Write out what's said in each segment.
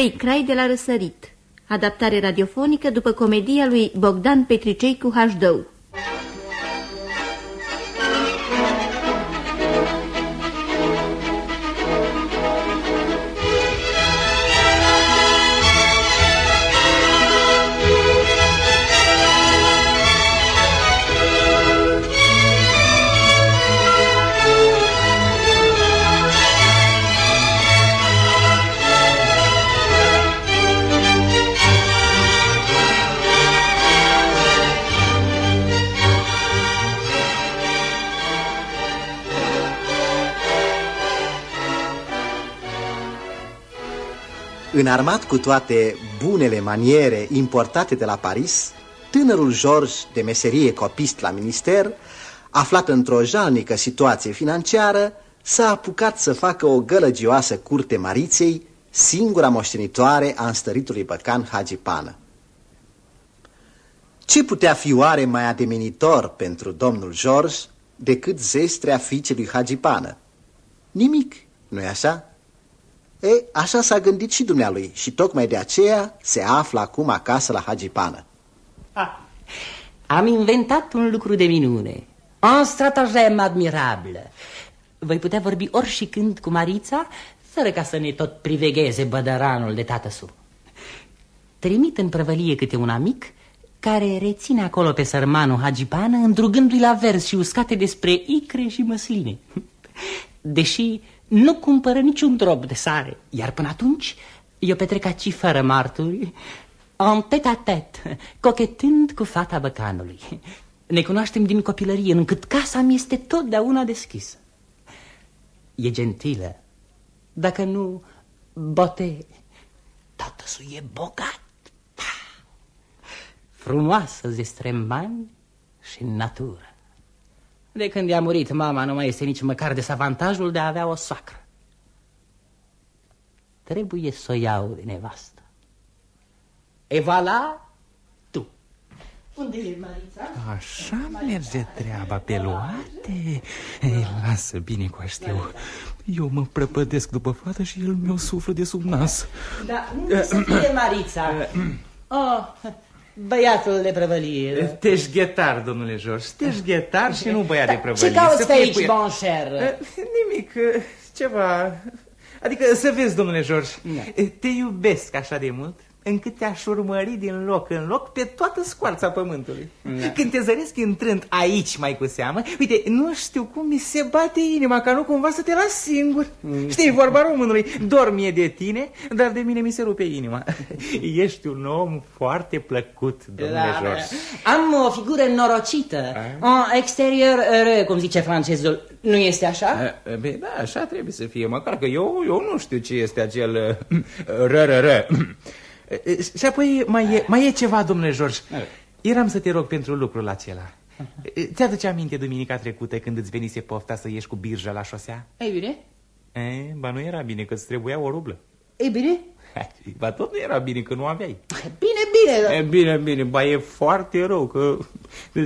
Trei crai de la răsărit. Adaptare radiofonică după comedia lui Bogdan Petricei cu Hașdău. Înarmat cu toate bunele maniere importate de la Paris, tânărul George de meserie copist la minister, aflat într-o jalnică situație financiară, s-a apucat să facă o gălăgioasă curte Mariței, singura moștenitoare a înstăritului băcan Hagipană. Ce putea fi oare mai ademenitor pentru domnul George decât zestrea fiicelui Hagipană? Nimic, nu-i așa? E, așa s-a gândit și dumnealui și tocmai de aceea se află acum acasă la Hagipană. Ah, am inventat un lucru de minune. Un stratagem admirabil. Voi putea vorbi ori și când cu Marița, fără ca să ne tot privegheze bădăranul de tată su. Trimit în prăvălie câte un amic care reține acolo pe sărmanul Hagipană, îndrugându-i la vers și uscate despre icre și măsline. Deși nu cumpără niciun drop de sare, iar până atunci eu petrec aici fără marturi, în tet-a-tet, cochetând cu fata băcanului. Ne cunoaștem din copilărie, încât casa mi este totdeauna deschisă. E gentilă, dacă nu bote, tată e bogat. Frumoasă zestrembani și natură. De când i-a murit mama, nu mai este nici măcar desavantajul de a avea o soacră. Trebuie să o iau de nevastă. E voilà tu. Unde e Marița? Așa merge treaba pe luate. Ei, lasă bine cu știu. Eu mă prăpădesc după fată și el mi-o suflă de sub nas. Da, unde să fie Marița? Oh, Băiatul de prăvălie. Teșghetar, domnule George, teșghetar și nu băiat de da, prăvălie. Ce cauți pe aici, bon cher? Eh, nimic, eh, ceva... Adică să vezi, domnule George, da. te iubesc așa de mult încât te-aș urmări din loc în loc pe toată scoarța pământului. Da. Când te zăresc intrând aici mai cu seamă, uite, nu știu cum mi se bate inima, ca nu cumva să te las singur. Mm. Știi, vorba românului, dormie de tine, dar de mine mi se rupe inima. Ești un om foarte plăcut, domnule da, George. Am o figură norocită, un exterior ră, cum zice francezul. Nu este așa? Bine, da, așa trebuie să fie, măcar că eu, eu nu știu ce este acel ră, ră, ră. Și apoi mai e, mai e ceva, domnule George. Eram să te rog pentru lucrul acela. Ți-aduce aminte duminica trecută când îți venise pofta să ieși cu birja la șosea? Ei bine? E, ba nu era bine că îți trebuia o rublă. Ei bine? Ba tot nu era bine că nu aveai. Bine, bine. Da. E, bine, bine, ba e foarte rău că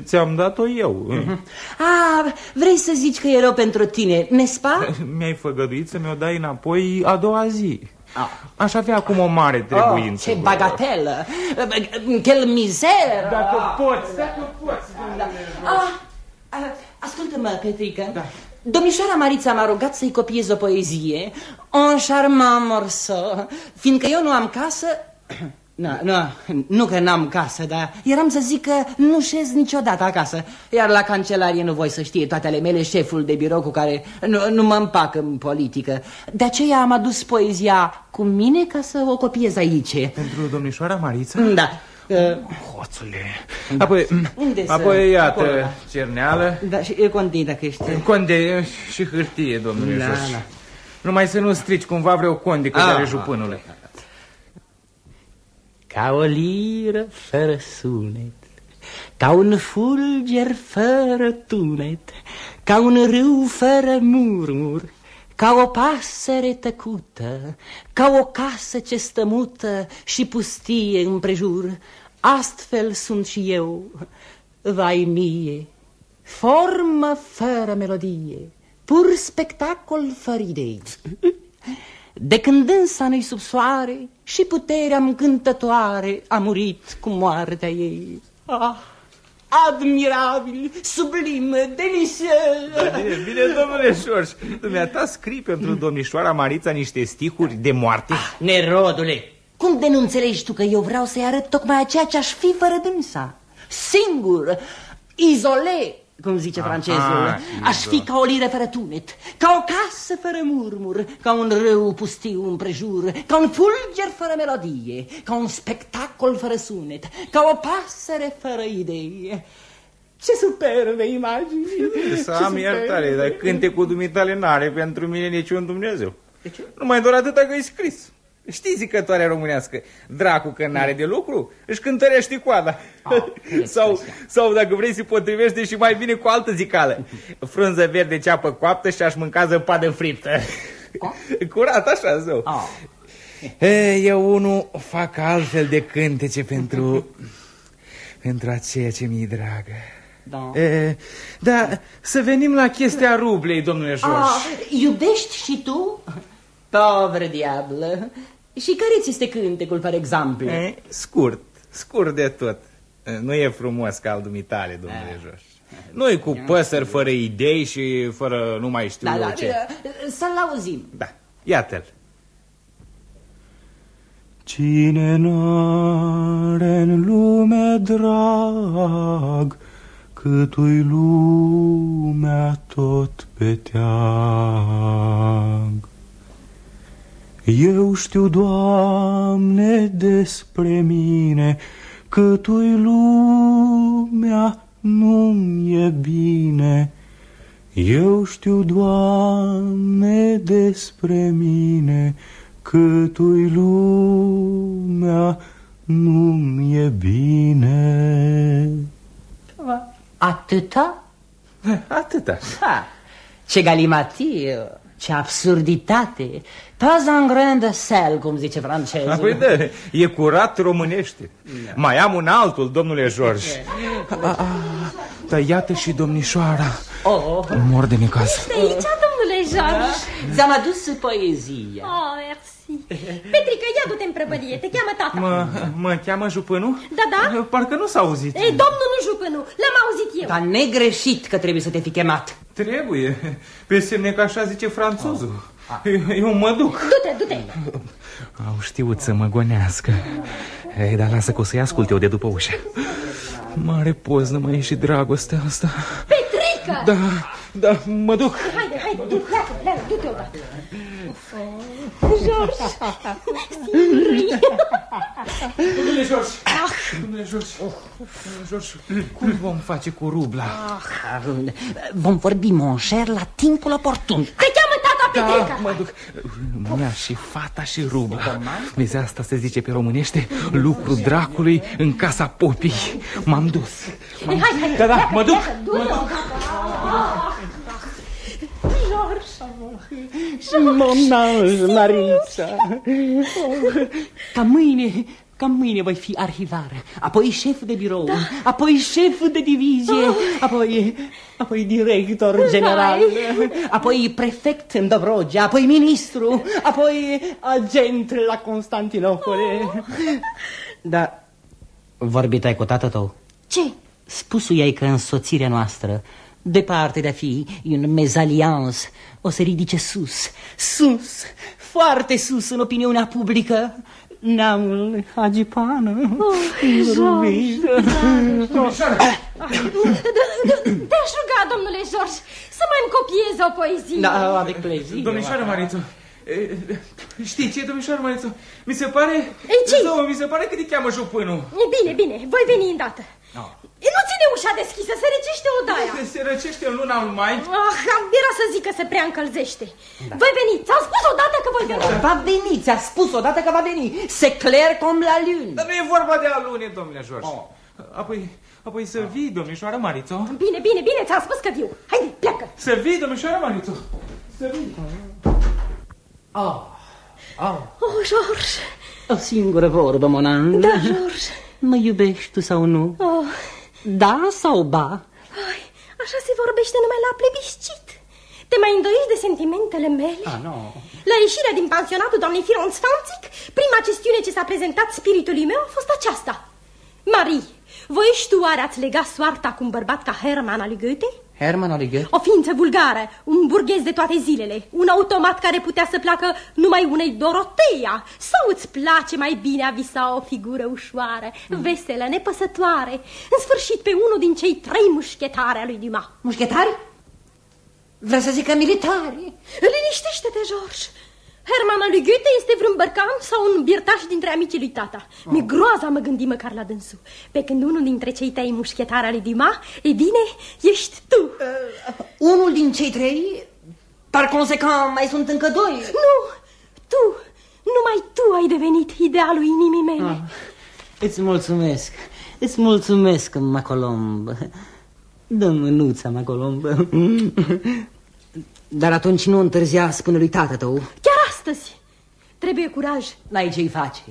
ți-am dat-o eu. Uh -huh. A, vrei să zici că e rău pentru tine, nespa? Mi-ai făgăduit să mi-o dai înapoi a doua zi. Ah. Aș avea acum o mare trebuință. Oh, ce bagatelă! Quel mizer! Dacă poți, dacă poți. Da. Ah, Ascultă-mă, Petrică. Da. Domnișoara Marița m-a rugat să-i copiez o poezie, un charmant morceau, fiindcă eu nu am casă... Nu, nu, nu că n-am casă, dar eram să zic că nu șez niciodată acasă. Iar la cancelarie nu voi să știe toate ale mele șeful de birou cu care nu, nu mă împac în politică. De aceea am adus poezia cu mine ca să o copiez aici. Pentru domnișoara Marița? Da. Uh, Hoțule. Apoi, Unde apoi iată, Acolo. cerneală. Da, și e conde dacă ești. Conde și hârtie, domnule da, Jos. Da. Numai să nu strici cumva vreo conde cu are jupânule. Ca o liră fără sunet, ca un fulger fără tunet, ca un râu fără murmur, ca o pasăre tăcută, ca o casă ce stămută și pustie împrejur, astfel sunt și eu, vai mie, formă fără melodie, pur spectacol fără idei. De când însa nu sub soare și puterea încântătoare a murit cu moartea ei. Ah, admirabil, sublim, delicios. Bine, bine, domnule Șorș, dumneata scrii pentru domnișoara Marița niște stihuri de moarte? Ah, nerodule, cum de nu înțelegi tu că eu vreau să-i arăt tocmai ceea ce aș fi fără dânsa? Singur, izole, cum zice Aha, francezul, aș fi ca o lire fără tunet, ca o casă fără murmur, ca un râu pustiu împrejur, ca un fulger fără melodie, ca un spectacol fără sunet, ca o pasăre fără idee. Ce superbe imagini! Să am iertare, dar cântecul dumitale n-are pentru mine niciun Dumnezeu. De ce? Numai doar atâta că e scris. Știi zicătoarea românească, dracu că n-are de lucru, își cântărește coada. Ah, sau, sau dacă vrei să potrivește și mai bine cu altă zicală. Frunză verde, ceapă coaptă și aș mânca zăpadă friptă. Curat, așa, zău. Ah. Eu unul fac altfel de cântece pentru, pentru aceea ce mi-e dragă. Da. E, da, să venim la chestia rublei, domnule George. Ah, iubești și tu? Povre diablă, și care ți este cântecul, par exemplu? E, scurt, scurt de tot. Nu e frumos ca al dumitale, domnule eh. Joș. Nu e cu păsări fără idei și fără nu mai știu da, da, ce. Să-l auzim. Da, iată-l. Cine n-are în lume drag, Cât-ui lumea tot pe teag. Eu știu, Doamne, despre mine că tu lumea nu-mi e bine. Eu știu, Doamne, despre mine că tu lumea nu-mi e bine. Atâta? Atâta. Ha, ce galimatie! Ce absurditate! Pas un grain de sel, cum zice francezul. Păi da, e curat românește. Da. Mai am un altul, domnule George. Dar iată și domnișoara. Oh, oh. Mor de necaz. Ești aici, domnule George? Da. Ți-am adus poezia. Oh, merci. Petrică, ia du-te în prăvălie, te cheamă tata. Mă, mă cheamă Jupânu? Da, da. Parcă nu s-a auzit. Ei, domnul nu Jupânu, l-am auzit eu. Dar negreșit că trebuie să te fi chemat. Trebuie, pe semne că așa zice franțuzul. Oh. Eu mă duc. Du-te, du-te. Au știut să mă gonească. Ei, dar lasă că o să-i ascult eu de după ușă. Mare poznă mai e și dragostea asta. Petrică! Da, da, mă duc. Haide, haide, du-te, du-te odată. George, Domnule George, domnule George, domnule George, cum vom face cu rubla? Ah, vom vorbi, mon cher, la timpul oportun. Te cheamă tata Petrica. Da, mă duc. Mâna și fata și rubla. Vezi, asta se zice pe românește, lucru dracului în casa popii. M-am dus. Hai, hai, da, da, mă duc. Mă duc. Mon ange, Marița Ca mâine, ca mâine voi fi arhivar Apoi șef de birou da. Apoi șef de divizie oh. Apoi, apoi director general Apoi prefect în Dobrogea Apoi ministru Apoi agent la Constantinopole oh. Da, vorbit ai cu tată tău? Ce? Spusul ei că însoțirea noastră departe de a fi un mezalians, o să ridice sus, sus, foarte sus în opiniunea publică, neamul agipană. Oh, Te-aș ruga, domnule George, să mai îmi copieze o poezie. Da, avec plaisir. Domnișoară Marițu, Știi ce, domnișoară Marițu? Mi se pare... Ei, ce? mi se pare că te cheamă jupânul. Bine, bine, voi veni îndată. No. Nu ține ușa deschisă, se răcește odaia. Se răcește în luna lui mai? Ah, era să zic că se prea încălzește. Da. Voi veni, ți-am spus odată că voi veni. Va veni, ți-a spus odată că va veni. Se clair cum la lune. Dar nu e vorba de a lune, domnule George. Oh. Apoi, apoi să vii, domnișoară Marițo. Bine, bine, bine, ți-am spus că viu. Haide, pleacă. Să vii, domnișoară Marițo. Să vii. Oh. Oh. oh, George. O singură vorbă, Monan. Da, George. Mă iubești tu sau nu? Oh. Da sau ba? Ai, așa se vorbește numai la plebiscit. Te mai îndoiești de sentimentele mele? Ah, nu. La ieșirea din pensionatul doamnei Fironț Sfanțic, prima chestiune ce s-a prezentat spiritului meu a fost aceasta. Marie, voi ești tu oare ați legat soarta cu un bărbat ca Herman al lui Goethe? Herman al lui Goethe? O ființă vulgară, un burghez de toate zilele, un automat care putea să placă numai unei Doroteia, sau îți place mai bine a visa o figură ușoară, mm. veselă, nepăsătoare, în sfârșit pe unul din cei trei mușchetari al lui Dumas. Mușchetari? Vreau să zic că militari. Liniștește-te, George. Herman al lui Goethe este vreun bărcan sau un birtaș dintre amicii lui tata. Oh. Mi groaza mă gândi măcar la dânsul. Pe când unul dintre cei trei mușchetari ale Dima, e bine, ești tu. Uh, unul din cei trei? Par consecant, mai sunt încă doi. Nu, tu, numai tu ai devenit idealul inimii mele. Ah, îți mulțumesc, îți mulțumesc, Macolomb. Dă mânuța, Macolomb. Dar atunci nu întârzia, spune lui tată tău. Chiar astăzi. Trebuie curaj. N-ai ce-i face.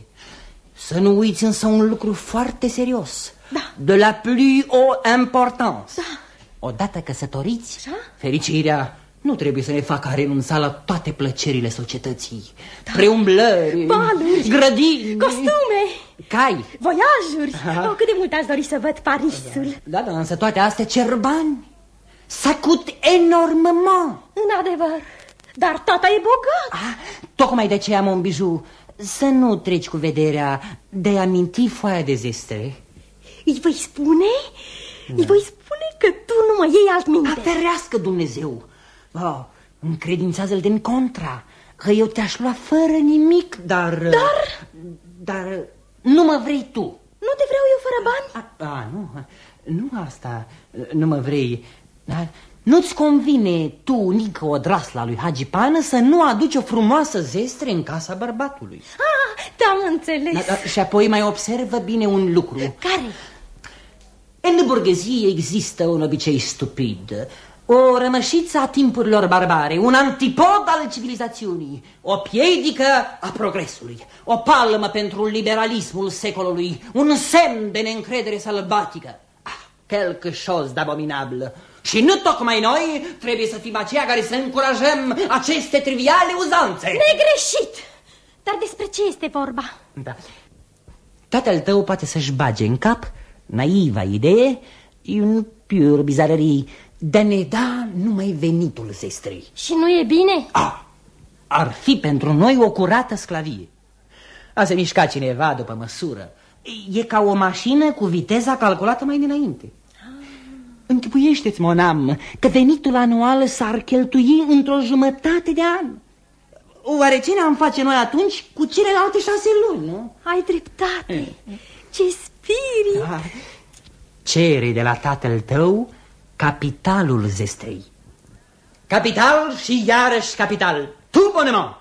Să nu uiți însă un lucru foarte serios. Da. De la plus o importanță. Da. Odată căsătoriți, da? fericirea nu trebuie să ne facă a renunța la toate plăcerile societății. Da. Preumblări, Baluri, grădini, costume, cai, voiajuri. Oh, cât de mult aș dori să văd Parisul. Da, da, însă toate astea cer bani. Ça coûte énormément. În adevăr. Dar tata e bogat. Ah, tocmai de aceea, mon bijou, să nu treci cu vederea de a aminti foaia de zestre. Îi voi spune? Da. Îi voi spune că tu nu mă iei alt minte. Ferească Dumnezeu. Oh, încredințează-l din contra, că eu te-aș lua fără nimic, dar... Dar? Dar nu mă vrei tu. Nu te vreau eu fără bani? A, a nu, nu asta, nu mă vrei. Dar nu-ți convine tu, Nică Odrasla lui Hagipană, să nu aduci o frumoasă zestre în casa bărbatului. Ah, te-am înțeles. Da, da, și apoi mai observă bine un lucru. Care? În burghezie există un obicei stupid, o rămășiță a timpurilor barbare, un antipod al civilizațiunii, o piedică a progresului, o palmă pentru liberalismul secolului, un semn de neîncredere sălbatică. Ah, quelque chose d'abominable. Și nu tocmai noi trebuie să fim aceia care să încurajăm aceste triviale uzanțe. Negreșit! Dar despre ce este vorba? Da. Tatăl tău poate să-și bage în cap naiva idee, un pur bizarării, de ne da numai venitul sestrei. Și nu e bine? Ah, ar fi pentru noi o curată sclavie. A se mișca cineva după măsură. E ca o mașină cu viteza calculată mai dinainte. Închipuiește-ți, monam, că venitul anual s-ar cheltui într-o jumătate de an. Oare ce ne-am face noi atunci cu celelalte șase luni, nu? Ai dreptate. Ce spirit! Da. Cere de la tatăl tău capitalul zestrei. Capital și iarăși capital. Tu, bonement!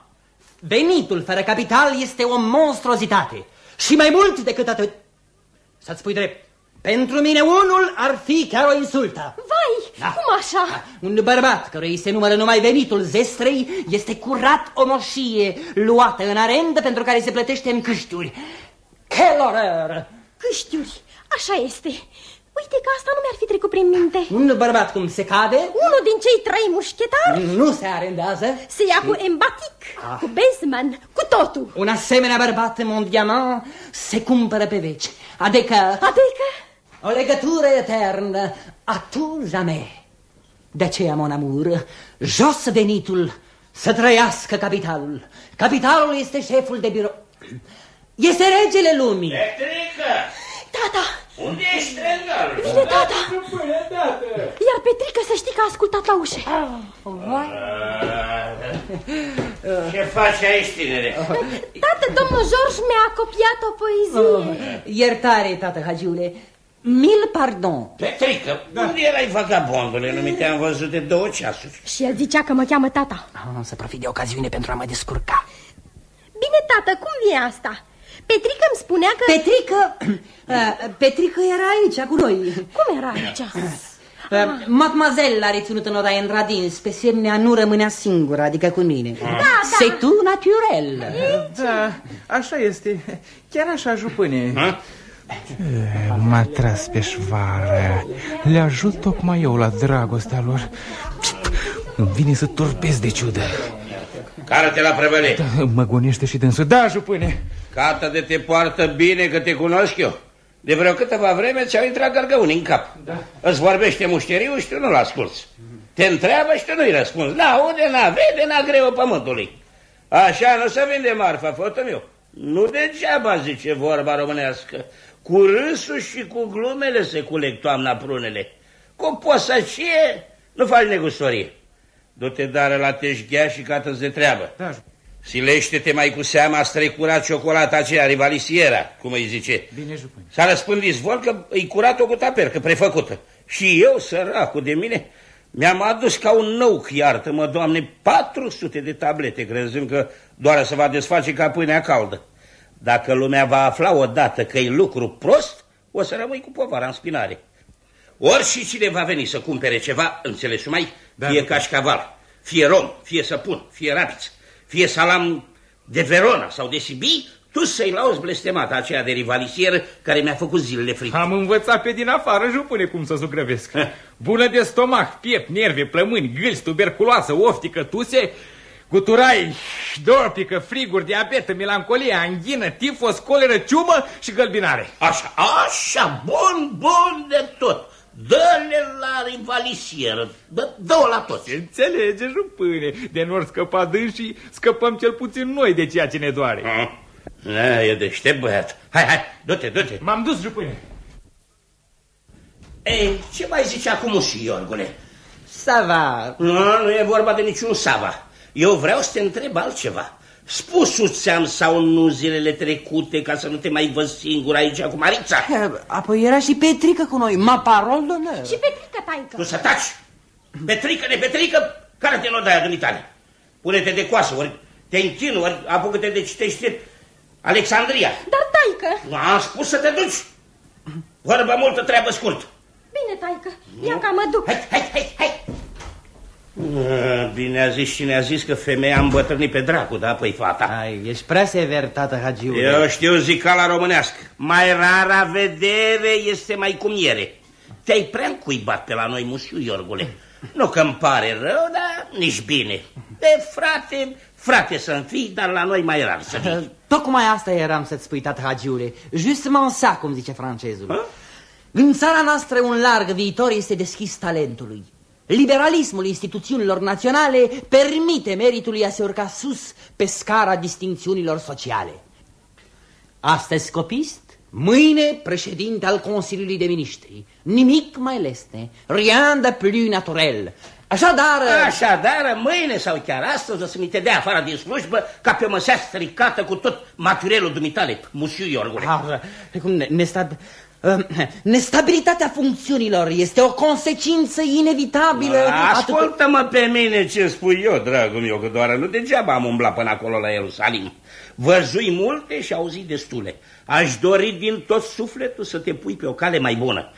Venitul fără capital este o monstruozitate. Și mai mult decât atât, să-ți spui drept, pentru mine unul ar fi chiar o insultă. Vai, da. cum așa? Da. Un bărbat căruia se numără numai venitul zestrei este curat o moșie luată în arendă pentru care se plătește în câștiuri. Quelle Câștiuri, așa este. Uite că asta nu mi-ar fi trecut prin minte. Un bărbat cum se cade? Unul din cei trei mușchetari? Nu se arendează. Se ia cu embatic, ah. cu bezman, cu totul. Un asemenea bărbat, mon diamant, se cumpără pe veci. Adică... Adică? O legătură eternă, a tu jamais. De aceea, mon amour, jos venitul, să trăiască capitalul. Capitalul este șeful de birou. Este regele lumii. Petrică! Tata! Unde ești strângarul? Vine tata! Iar Petrică să știi că a ascultat la ușă. Ce faci aici, tinere? Tată, domnul George mi-a copiat o poezie. Oh, iertare, tată Hagiule. Mil pardon. Petrică, da. unde erai vagabondule? Nu mi te-am văzut de două ceasuri. Și el zicea că mă cheamă tata. Oh, să profit de ocaziune pentru a mă descurca. Bine, tată, cum e asta? Petrică îmi spunea că... Petrică... Uh, Petrică era aici cu noi. Cum era aici? Uh, Mademoiselle a reținut în odaie în radins, pe semnea nu rămânea singură, adică cu mine. Da, da. Se tu naturel. Da, așa este. Chiar așa, jupâne. M-a tras pe șvară. Le ajut tocmai eu la dragostea lor. Îmi vine să torpez de ciudă. Care-te la prevăle? Da, mă gonește și dânsul. Da, jupâne. Cată de te poartă bine că te cunosc eu. De vreo câteva vreme ți-au intrat gărgăuni în cap. Da. Îți vorbește mușteriul și tu nu-l asculți. Te întreabă și tu nu-i răspunzi. N-aude, n-a vede, n-a greu pământului. Așa nu se vinde marfa, fătă meu. Nu degeaba zice vorba românească. Cu râsul și cu glumele se culeg toamna prunele. Cu posăcie nu faci negustorie. Du-te dară la teșghea și cată de treabă. Da. Silește-te mai cu seama a strecurat ciocolata aceea, rivalisiera, cum îi zice. Bine, jupâni. S-a răspândit zvon că îi curat-o cu tapercă prefăcută. Și eu, săracul de mine, mi-am adus ca un nou, iartă-mă, doamne, 400 de tablete, crezând că doar să va desface ca pâinea caldă. Dacă lumea va afla odată că e lucru prost, o să rămâi cu povara în spinare. Ori și cine va veni să cumpere ceva, înțelegi mai, da, fie cașcaval, fie rom, fie săpun, fie rapiță, fie salam de Verona sau de Sibii, tu să-i lauzi blestemata aceea de rivalisieră care mi-a făcut zilele frite. Am învățat pe din afară, jupune, cum să zugrăvesc. Bună de stomac, piept, nerve, plămâni, gâlți, tuberculoasă, oftică, tuse, guturai, dorpică, friguri, diabet, melancolie, anghină, tifos, coleră, ciumă și gălbinare. Așa, așa, bun, bun de tot. Dă-le la rivalisieră, dă, dă la toți. Înțelege, jupâne, de nu scăpa dânsii, scăpăm cel puțin noi de ceea ce ne doare. Ah. Da, e deștept băiat. Hai, hai, du-te, du-te. M-am dus, jupâne. Ei, ce mai zice acum și Iorgule? Sava. Nu, nu e vorba de niciun Sava. Eu vreau să te întreb altceva. Spusul ți-am sau nu zilele trecute ca să nu te mai văd singur aici cu Marița? Apoi era și Petrică cu noi, ma parol d'onor. Și Petrică, taică. Tu să taci! Petrică, de Petrică, care te nu dai dumitale? Pune-te de coasă, ori te închin, ori apucă-te de citește Alexandria. Dar, taică... Am spus să te duci. Vorba multă, treabă scurt. Bine, taică, ia ca mă duc. Hai, hai, hai, hai. Bine a zis cine a zis că femeia a îmbătrânit pe dracu, da? Păi fata. Ai, ești prea sever, tată Hagiule. Eu știu zicala românească. Mai rara vedere este mai cum iere. Te-ai prea încuibat pe la noi, musiu, Iorgule. Nu că-mi pare rău, dar nici bine. De frate, frate să-mi fii, dar la noi mai rar să fii. Tocmai asta eram să-ți spui, tată Hagiule. Justement ça, cum zice francezul. Ha? În țara noastră un larg viitor este deschis talentului. Liberalismul instituțiunilor naționale permite meritului a se urca sus pe scara distincțiunilor sociale. Astăzi scopist, mâine președinte al Consiliului de Ministri. Nimic mai lesne, rien de plus naturel. Așadar... Așadar, mâine sau chiar astăzi o să mi te dea afară din slujbă ca pe o măsea stricată cu tot materialul dumitale, musiu Iorgule. Ah, cum ne, ne Ehm, nestabilitatea funcțiunilor este o consecință inevitabilă. Ascultă-mă pe mine ce spui eu, dragul meu, că doar nu degeaba am umblat până acolo la Ierusalim. Văzui multe și auzi destule. Aș dori din tot sufletul să te pui pe o cale mai bună.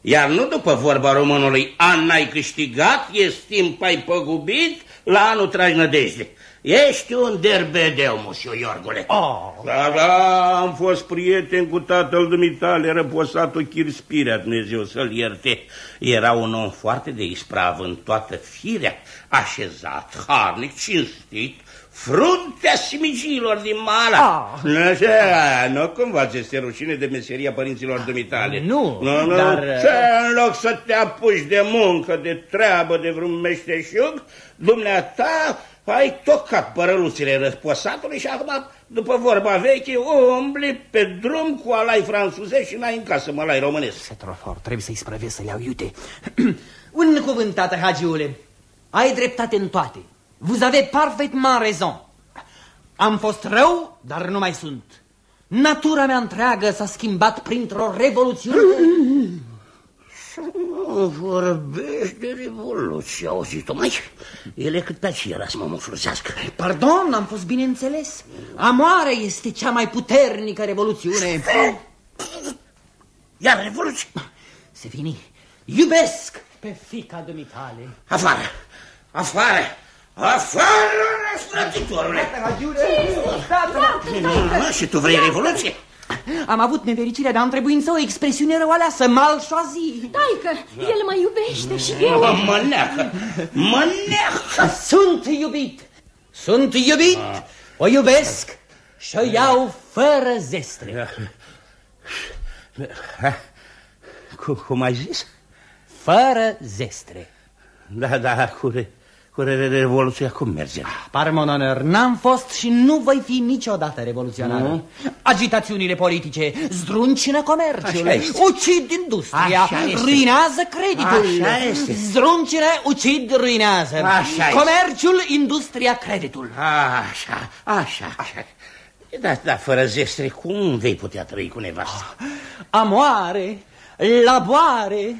Iar nu după vorba românului, an n-ai câștigat, e timp ai păgubit, la anul tragi nădejde. Ești un derbedeu, musiu Iorgule. Oh. Da, da, am fost prieten cu tatăl dumitale, răposatul Chirspirea, Dumnezeu să-l ierte. Era un om foarte de isprav în toată firea, așezat, harnic, cinstit, fruntea simigilor din Mala. Ah. Așa, nu cumva ți este rușine de meseria părinților dumitale. Nu, nu, nu. dar... Ce, în loc să te apuci de muncă, de treabă, de vreun meșteșug, dumneata ai tocat părăluțile răsposatului și acum, după vorba veche, umbli pe drum cu alai franțuzești și n-ai în casă mălai românesc. Se trofort, trebuie să-i sprăvesc să-l iau iute. Un cuvânt, tată Hagiule. Ai dreptate în toate. Vous avez parfaitement raison. Am fost rău, dar nu mai sunt. Natura mea întreagă s-a schimbat printr-o revoluțiune. Vorbești de revoluție, auzit-o, mai? Ele cât pe aceea să mă mufluzească. Pardon, am fost bine înțeles. Amoarea este cea mai puternică revoluțiune. Iar revoluție? Se vini. Iubesc pe fica dumitale. Afară, afară, afară, răstrătitorule. Și tu vrei revoluție? Am avut nefericirea de a întrebuința o expresiune răoaleasă, malșoazi. Taică, el mă iubește și eu. Oh, mă neacă, mă neacă. Sunt iubit, sunt iubit, o iubesc și o iau fără zestre. Cum, cum ai zis? Fără zestre. Da, da, cu, re, cu re, revoluția cum merge? Par mon onor, n-am fost și nu voi fi niciodată revoluționar. Nu? Agitațiunile politice zdruncină comerțul, Așa este. ucid industria, Așa este. ruinează creditul. Așa este. Zdruncină, ucid, ruinează. Așa este. Comerțul, industria, creditul. Așa, așa, așa. Da, da, fără zestre, cum vei putea trăi cu nevastă? Amoare, laboare,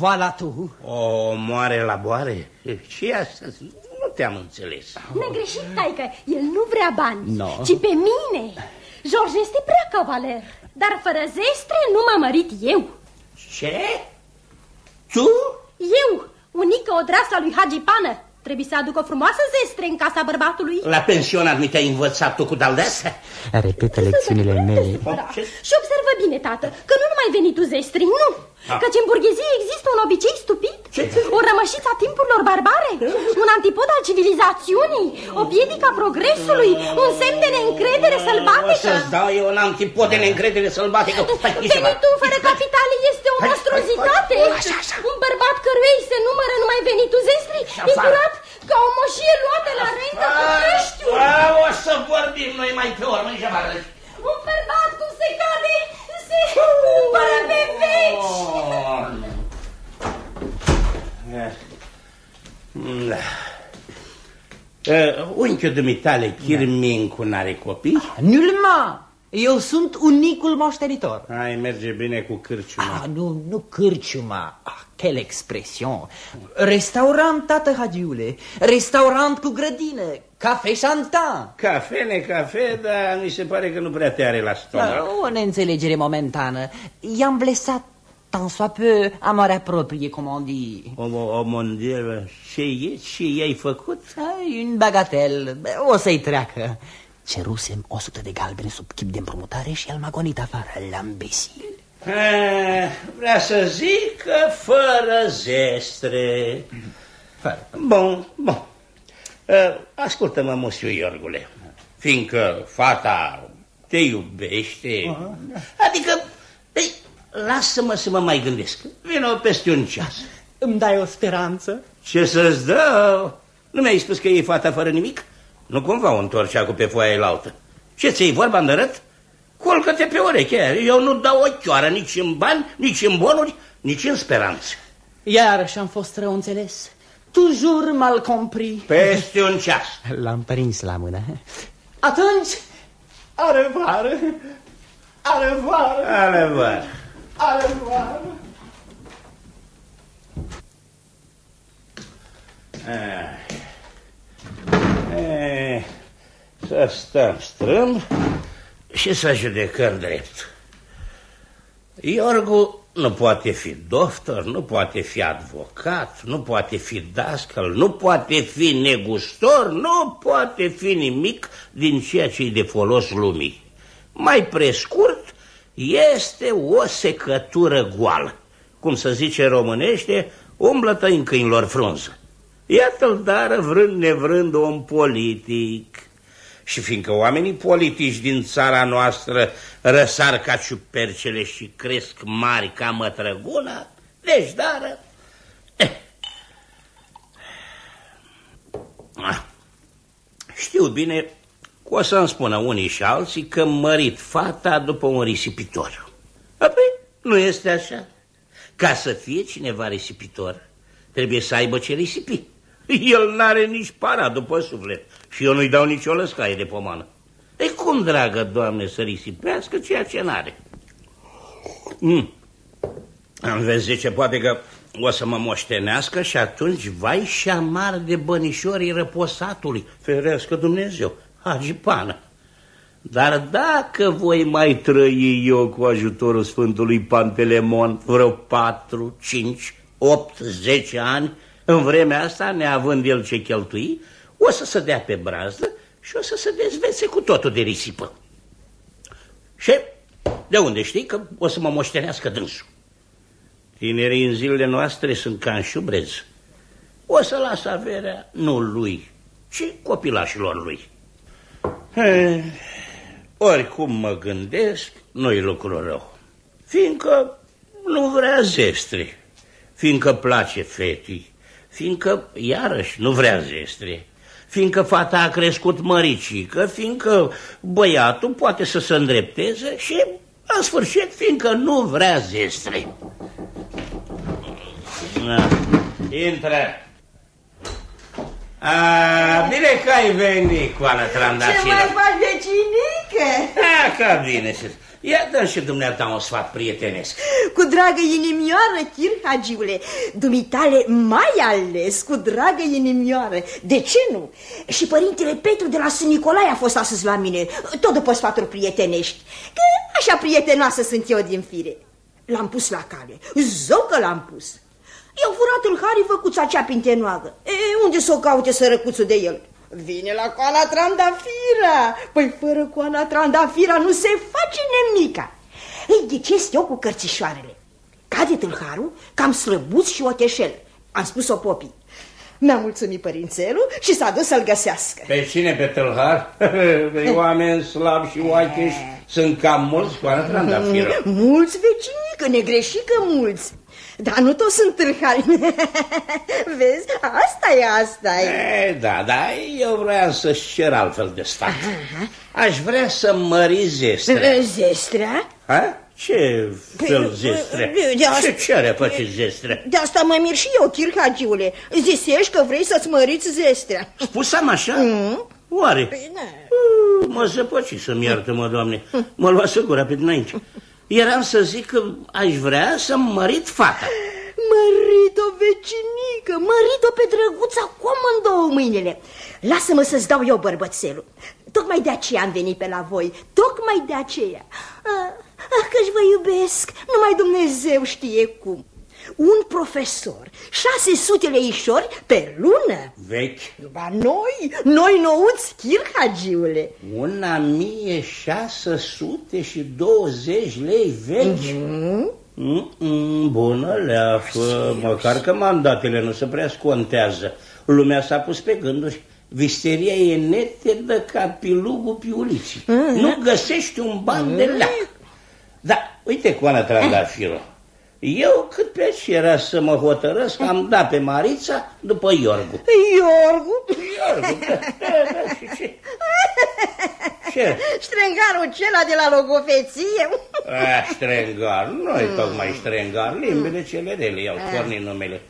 voilà tu. O moare la boare? Și astăzi nu te-am înțeles. Ne-a greșit, taică. El nu vrea bani, No. ci pe mine. George este prea cavaler, dar fără zestre nu m-am mărit eu. Ce? Tu? Eu, unica odrasă a lui Hagi Pană, trebuie să aduc o frumoasă zestre în casa bărbatului. La pensionat nu te-ai învățat tu cu daldeasă? Repetă lecțiunile mele. Da. Și observă bine, tată, că nu numai venitul zestri, nu. Căci în burghezie există un obicei stupid, o rămășiță a timpurilor barbare, un antipod al civilizațiunii, o piedică a progresului, un semn de neîncredere O sălbatică. să-ți dau eu un antipod de neîncredere sălbatică. Stai, nici ceva. Venitul fără capitale este o monstruozitate. Așa, așa. Un bărbat căruia îi se numără numai venitul zestri, e afară. curat ca o moșie luată la rentă cu creștiul. A, o să vorbim noi mai pe urmă, nici afară. Un bărbat cum se cade, se cumpără pe veci. Da. Uh, unchiul dumitale, Chirmincu, n-are copii? Nulma! Eu sunt unicul moștenitor. Hai, merge bine cu cârciuma. Ah, nu, nu cârciuma. Ah, quelle expression. Restaurant, tată Hagiule. Restaurant cu grădină. Cafe Chantant. Cafe, ne cafe, dar mi se pare că nu prea te are la stomac. O neînțelegere momentană. I-am blesat tant soit peu amoarea proprie, cum on dit. O, o, o mondială, ce e? Ce i-ai făcut? Ai, un bagatel. O să-i treacă. Cerusem 100 de galbene sub chip de împrumutare și el m-a gonit afară, lambesil. Eh, Vrea să zic că fără zestre. Fără. Bun, bun. Eh, Ascultă-mă, Musiu Iorgule, fiindcă fata te iubește, adică, ei, lasă-mă să mă mai gândesc. Vino peste un ceas. Îmi dai o speranță? Ce să-ți dau? Nu mi-ai spus că e fata fără nimic? Nu cumva o întorcea cu pe foaia la altă. Ce ți-ai vorba îndărât? Culcă-te pe ureche. Eu nu dau o chioară nici în bani, nici în bonuri, nici în speranțe. Iarăși am fost rău înțeles. Toujours mal compris. Peste un ceas. L-am prins la mână. Atunci, a revoir. A revoir. Adevăr. A revoir. Eh, Să stăm strâmb și să judecăm drept. Iorgu nu poate fi doctor, nu poate fi advocat, nu poate fi dascăl, nu poate fi negustor, nu poate fi nimic din ceea ce e de folos lumii. Mai prescurt, este o secătură goală. Cum să zice românește, umblă în câinilor frunză. Iată-l dară vrând nevrând om politic. Și fiindcă oamenii politici din țara noastră răsar ca ciupercele și cresc mari ca mătrăguna, deci dară... Eh. Ah. Știu bine că o să-mi spună unii și alții că mărit fata după un risipitor. Apoi, nu este așa. Ca să fie cineva risipitor, trebuie să aibă ce risipi. El n-are nici para după suflet și eu nu-i dau nicio lăscaie de pomană. E cum, dragă doamne, să risipească ceea ce n-are? Mm. Am vezi, zice, poate că o să mă moștenească și atunci vai și amar de bănișorii răposatului. Ferească Dumnezeu, agipană. Dar dacă voi mai trăi eu cu ajutorul Sfântului Pantelemon vreo patru, cinci, opt, zece ani, în vremea asta, neavând el ce cheltui, o să se dea pe brazdă și o să se dezvețe cu totul de risipă. Și De unde știi că o să mă moștenească dânsul? Tinerii în zilele noastre sunt ca în șubrez. O să lasă averea nu lui, ci copilașilor lui. He, oricum mă gândesc, nu-i lucru rău. Fiindcă nu vrea zestre, fiindcă place fetii, fiindcă, iarăși, nu vrea zestre, fiindcă fata a crescut măricică, fiindcă băiatul poate să se îndrepteze și, în sfârșit, fiindcă nu vrea zestre. Na, intră. A, bine că ai venit, Coana Trandafiră. Ce mai faci, vecinică? A, ca bine. Ia dă și dumneata un sfat prietenesc. Cu dragă inimioară, Chir Hagiule, dumitale mai ales cu dragă inimioară. De ce nu? Și părintele Petru de la Sân Nicolae a fost astăzi la mine, tot după sfaturi prietenești. Că așa prietenoasă sunt eu din fire. L-am pus la cale, zău că l-am pus. I-au furat în Harry făcuța cea pintenoagă. E, unde să o caute sărăcuțul de el? Vine la coana trandafira. Păi fără coana trandafira nu se face nemica. Ei, ghicesc eu cu cărțișoarele. Cade tâlharul, cam slăbuț și oteșel. Am spus-o popii. Mi-a mulțumit părințelul și s-a dus să-l găsească. Pe cine pe tâlhar? Pe oameni slabi și oacheși sunt cam mulți cu trandafiră. Mulți vecinică, negreșică mulți. Dar nu toți sunt tâlhari. Vezi, asta e, asta e. e da, da, eu vreau să-și cer altfel de stat. Aș vrea să mări zestrea. Zestrea? Ha? Ce fel zestre? de asta- Ce cere pe zestre? De asta mă mir și eu, Chirhagiule. Zisești că vrei să-ți măriți zestrea. Spus am așa? Mm? Oare? Păi, da. Uh, Mă zăpăci să-mi iartă, mă, doamne. Mă lua să gura pe dinainte. Eram să zic că aș vrea să mărit fata. Mărit-o, vecinică, mărit-o pe drăguța cu amândouă mâinile. Lasă-mă să-ți dau eu bărbățelul. Tocmai de aceea am venit pe la voi, tocmai de aceea. Ah, ah că-și vă iubesc, numai Dumnezeu știe cum. Un profesor, 600 leișori pe lună. Vechi. Ba noi, noi nouți, chirhagiule. Una mie șase sute și douăzeci lei vechi. Mm? Mm -mm, bună leafă, măcar că mandatele nu se prea scontează. Lumea s-a pus pe gânduri. Visteria e netedă ca pilugul piuliții. Nu găsești un ban de leac. Da, uite cu Ana Trandafiră. Eu cât pe ce era să mă hotărăsc, am dat pe Marița după Iorgu. Iorgu? Iorgu, da, da, da, și ce? Ce? Ștrengarul cela de la logofeție? A, ștrengar, nu-i tocmai ștrengar, limbile cele rele i-au pornit numele.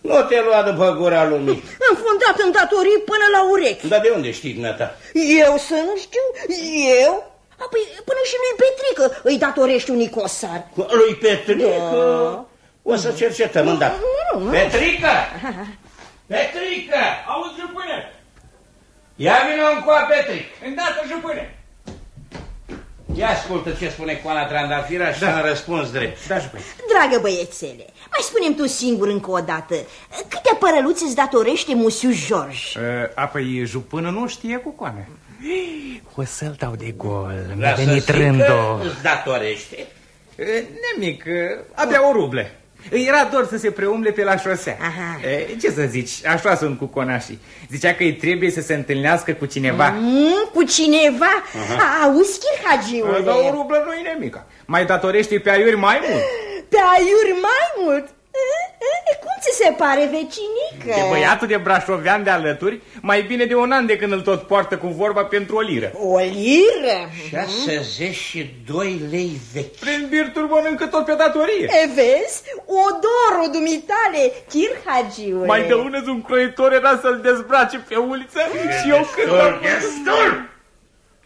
Nu te lua după gura lumii. Înfundat în datorii până la urechi. Dar de unde știi, dumneata? Eu să nu știu? Eu? Apoi până și lui Petrică îi datorești un icosar. Lui Petrică? O să cercetăm îndată. Petrică! Petrică! Auzi, jupâne! Ia vină în coa, Petric! Îndată, jupâne! Ia ascultă ce spune Coana Trandafira și da. răspuns drept. Da, jupâne. Dragă băiețele, mai spunem tu singur încă o dată, câte părăluțe îți datorește musiu George? Uh, apoi, jupână nu știe cu coane. O să-l dau de gol, mi-a Lasă venit zic că rândul. Îți datorește. Uh, Nemic, uh, abia o ruble. Îi Era dor să se preumble pe la șosea. Aha. E, Ce să zici, așa sunt cu conașii. Zicea că îi trebuie să se întâlnească cu cineva. Mm, cu cineva? A, Auzi, Chirhagiule? Dar o rublă nu e nemica. Mai datorește pe aiuri mai mult. Pe aiuri mai mult? E, e, Cum ți se pare, vecinică? De băiatul de brașovean de alături, mai bine de un an de când îl tot poartă cu vorba pentru o liră. O liră? 62 lei vechi. Prin birturi mănâncă tot pe datorie. E, vezi? Odorul dumitale, Chirhagiule. Mai de unul un croitor era să-l dezbrace pe uliță și eu când Destul, am destul!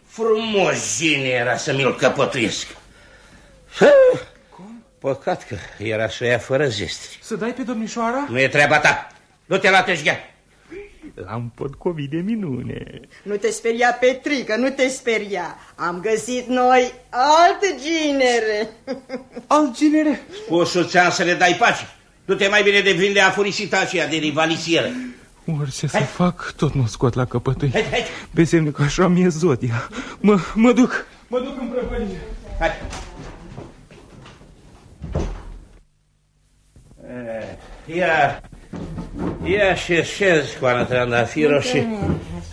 Frumos gine era să mi-l căpătuiesc. Păcat că era să o ia fără zestri. Să dai pe domnișoara? Nu e treaba ta. Du-te la teșghea. L-am potcovit de minune. Nu te speria, Petrică, nu te speria. Am găsit noi altă ginere. Alt genere? Pusul ți-am să le dai pace. Du-te mai bine de vinde afurisita aceea de rivaliziere. Orice să fac, tot nu scot la căpătâi. Hai, hai, Pe semne că așa mi-e zodia. Mă, mă duc. Mă duc în prăpădie. hai. Ia, ia și șez, Coana Trandafiro, și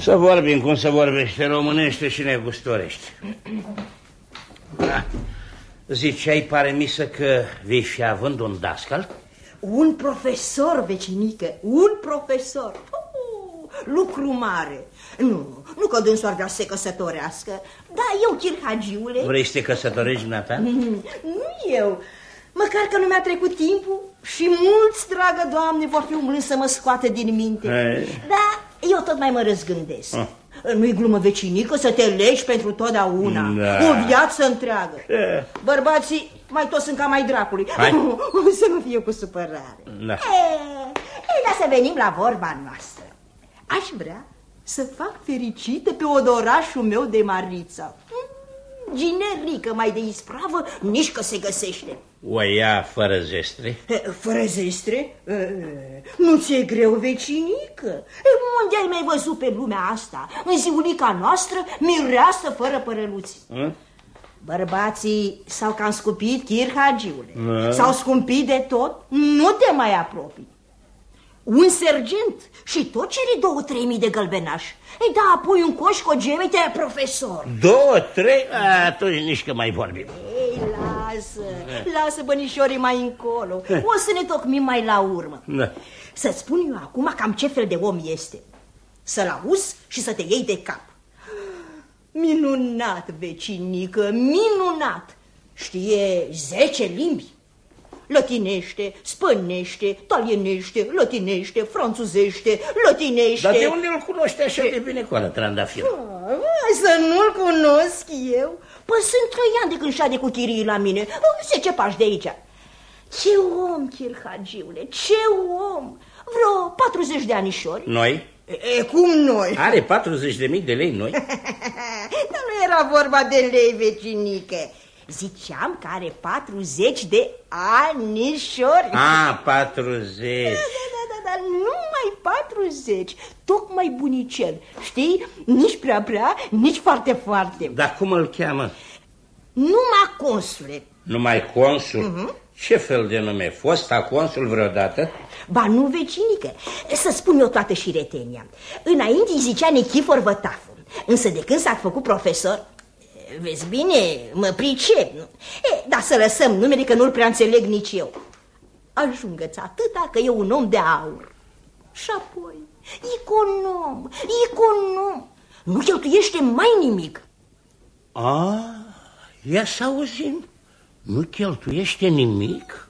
să vorbim cum se vorbește românește și negustorește. Da. Ziceai, pare misă, că vei fi având un dascal? Un profesor, vecinică, un profesor. Uh, lucru mare. Nu, nu că dânsul ar vrea să se căsătorească, dar eu, Chirhagiule... Vrei să te căsătorești, dumneata? Nu eu, măcar că nu mi-a trecut timpul și mulți, dragă Doamne, vor fi umblând să mă scoată din minte. Ei. Dar eu tot mai mă răzgândesc. Nu-i glumă vecinică să te legi pentru totdeauna. Da. O viață întreagă. E. Bărbații mai toți sunt ca mai dracului. Hai. să nu fie cu supărare. Da. E, e, dar să venim la vorba noastră. Aș vrea să fac fericită pe odorașul meu de Marița. Mm, Ginerică mai de ispravă, nici că se găsește. O ia fără zestre? E, Fără zestre? E, Nu ți-e greu, vecinică? E, Unde ai mai văzut pe lumea asta? În ziulica noastră, mireasă fără părăluți. Hă? Bărbații s-au cam scupit, chirhagiule. Da. S-au scumpit de tot, nu te mai apropii. Un sergent și tot cere două, trei mii de gălbenași. Ei, da, apoi un coș cu o gemete profesor. Două, trei? Atunci nici că mai vorbim. Ei, lasă, lasă bănișorii mai încolo. O să ne tocmim mai la urmă. Da. Să-ți spun eu acum cam ce fel de om este. Să-l auzi și să te iei de cap. Minunat, vecinică, minunat! Știe zece limbi. Lătinește, spănește, talienește, lătinește, franțuzește, lătinește... Dar de unde îl cunoște așa de bine, Coana Trandafir? Hai să nu-l cunosc eu. Păi sunt trei ani de când șade cu chirii la mine. Zece pași de aici. Ce om, Chirhagiule, ce om! Vreo 40 de anișori. Noi? E, cum noi? Are 40.000 de lei noi? Dar nu era vorba de lei, vecinică. Ziceam că are 40 de anișori. A, 40. Da, da, da, da, numai 40. Tocmai bunicel. Știi? Nici prea prea, nici foarte foarte. Dar cum îl cheamă? Numai consule. Numai consul? Ce fel de nume? Fosta consul vreodată? Ba nu, vecinică, să spun eu toată șiretenia. Înainte îi zicea Nichifor Vătafu, însă de când s-a făcut profesor, vezi bine, mă pricep. nu? E, dar să lăsăm numele că nu-l prea înțeleg nici eu. Ajungă-ți atâta că e un om de aur. Și apoi, econom, econom, nu cheltuiește mai nimic. A, ia să auzim. Nu cheltuiește nimic?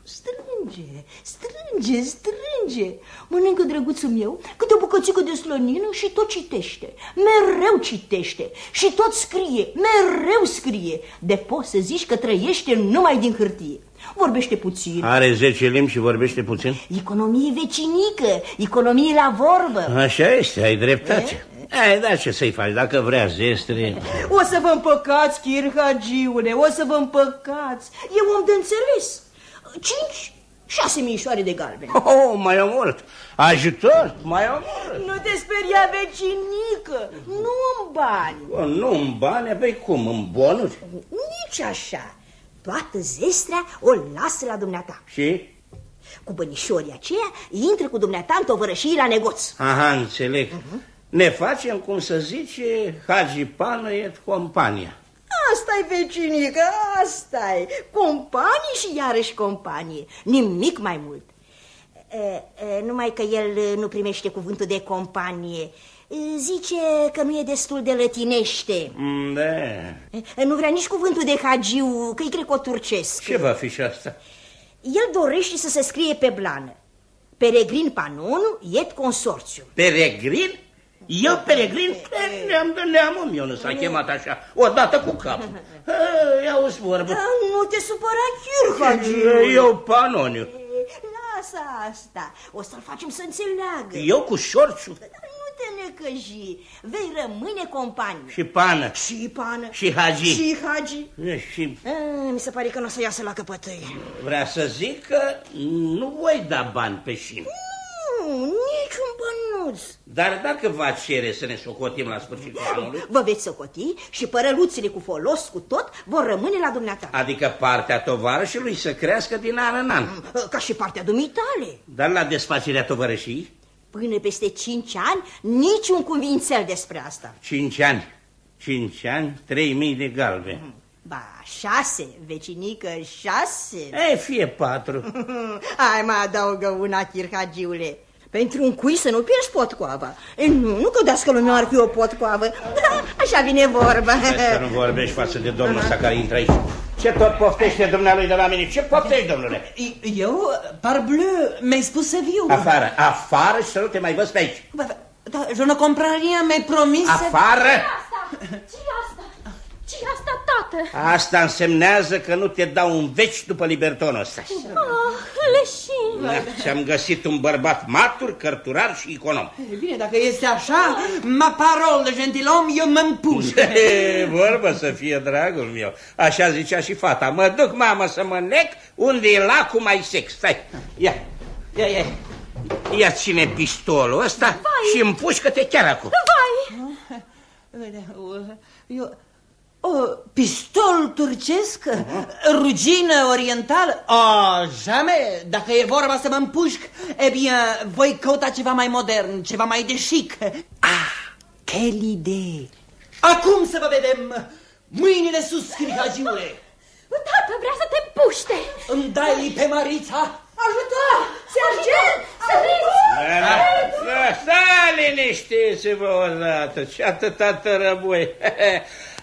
Strânge, strânge, strânge. Mănâncă drăguțul meu câte o bucățică de slănină și tot citește. Mereu citește și tot scrie, mereu scrie. De poți să zici că trăiește numai din hârtie. Vorbește puțin. Are 10 limbi și vorbește puțin? Economie vecinică, economie la vorbă. Așa este, ai dreptate. Ai, da, ce să-i faci, dacă vrea zestre... O să vă împăcați, Chirhagiule, o să vă împăcați. E om de înțeles. Cinci, șase mișoare de galben. Oh, mai mult. Ajutor, mai mult. Nu te speria, vecinică, nu în bani. Oh, nu în bani, păi cum, în bonuri? Nici așa. Toată zestrea o lasă la dumneata. Și? Cu bănișorii aceia, intră cu dumneata în tovărășii la negoț. Aha, înțeleg. Ne facem, cum să zice, Hagi Pană et compania. Asta-i, vecinică, asta-i. Companii și iarăși companie. Nimic mai mult. E, e, numai că el nu primește cuvântul de companie. E, Zice că nu e destul de lătinește. Mm, Da. E, Nu vrea nici cuvântul de hagiu, că e greco-turcesc. Ce va fi și asta? El dorește să se scrie pe blană. Peregrin Panonu, et consorțiu. Peregrin? Eu, Peregrin? Ne-am de neamul meu, nu s-a chemat așa, odată cu capul. Eh, Ia uzi vorbă. Ah, Nu te supăra, Chirhagiu. Eu, Panoniu. Lasă asta, o să-l facem să înțeleagă. Eu cu șorțul Dar nu te necăji, vei rămâne companie. și pană. Și pană. Și hagi. Și hagi. Eh, Și Ah, mi se pare că nu o să iasă la căpătăi. vrea să zic că nu voi da bani pe șin. Nu, niciun bănuț. auzi. Dar dacă va cere să ne socotim la sfârșitul anului, Vă veți socoti și părăluțile cu folos cu tot vor rămâne la dumneata. adică partea tovarășului să crească din an în an. Ca și partea dumitale. Dar la desfacerea tovărășii, Până peste cinci ani, niciun cuvințel despre asta. cinci ani. Cinci ani, trei mii de galbe. Ba, șase, vecinică, șase. E, fie patru. Hai, mai adaugă una, chirhagiule. Pentru un cui să nu pierzi potcoava. E, nu, nu că dascălul meu ar fi o potcoavă. Da, așa vine vorba. Vezi că nu vorbești față de domnul ăsta care intră aici. Ce tot poftește dumnealui de la mine? Ce poftești, domnule? Eu, parbleu, mi-ai spus să viu. Afară, afară și să nu te mai văz pe aici. Ba, Da, je ne comprends rien, mi-ai promis să... Afară! ce asta? ce asta, tată? Asta însemnează că nu te dau un veci după libertonul ăsta. Ah, leșin. Da, ți-am găsit un bărbat matur, cărturar și econom. E Bine, dacă este așa, ma parol de gentilom, eu mă împușc. E, Vorbă să fie, dragul meu. Așa zicea și fata. Mă duc, mamă, să mă nec unde e lacul mai sex. Stai, ia, ia, ia. Ia ține pistolul ăsta Vai. și împușcă-te chiar acum. Vai, Eu... O, pistol turcesc? Rugină orientală? Oh, jamais! Dacă e vorba să mă împușc, e bine, voi căuta ceva mai modern, ceva mai de chic. Ah, quelle idee! Acum să vă vedem! Mâinile sus, crihagiule! tată vrea să te împuște. Îmi dai pe Marița? Ajutor! Sergent! Da, da, da, Stai liniștiți-vă odată, ce atâta tărăbui.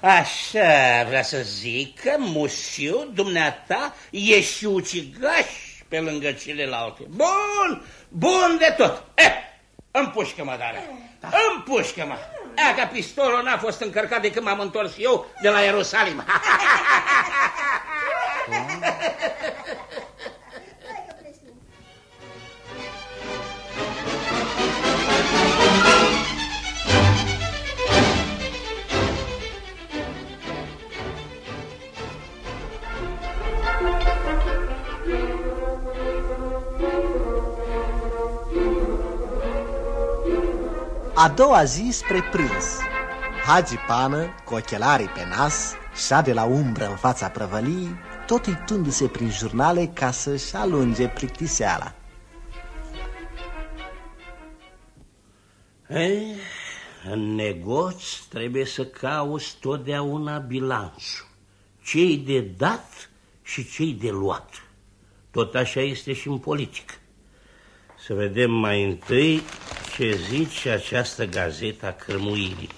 Așa vrea să zic că musiu, dumneata, e și ucigaș pe lângă celelalte. Bun, bun de tot. Eh, împușcă-mă, Dara, împușcă-mă. Ea că pistolul n-a fost încărcat de când m-am întors eu de la Ierusalim. A doua zi spre prânz. Hagi Pană, cu ochelarii pe nas, șade la umbră în fața prăvălii, tot uitându-se prin jurnale ca să-și alunge plictiseala. Ei, în negoț trebuie să cauți totdeauna bilanțul. Cei de dat și cei de luat. Tot așa este și în politică. Să vedem mai întâi ce zice această gazetă a cărmuirii.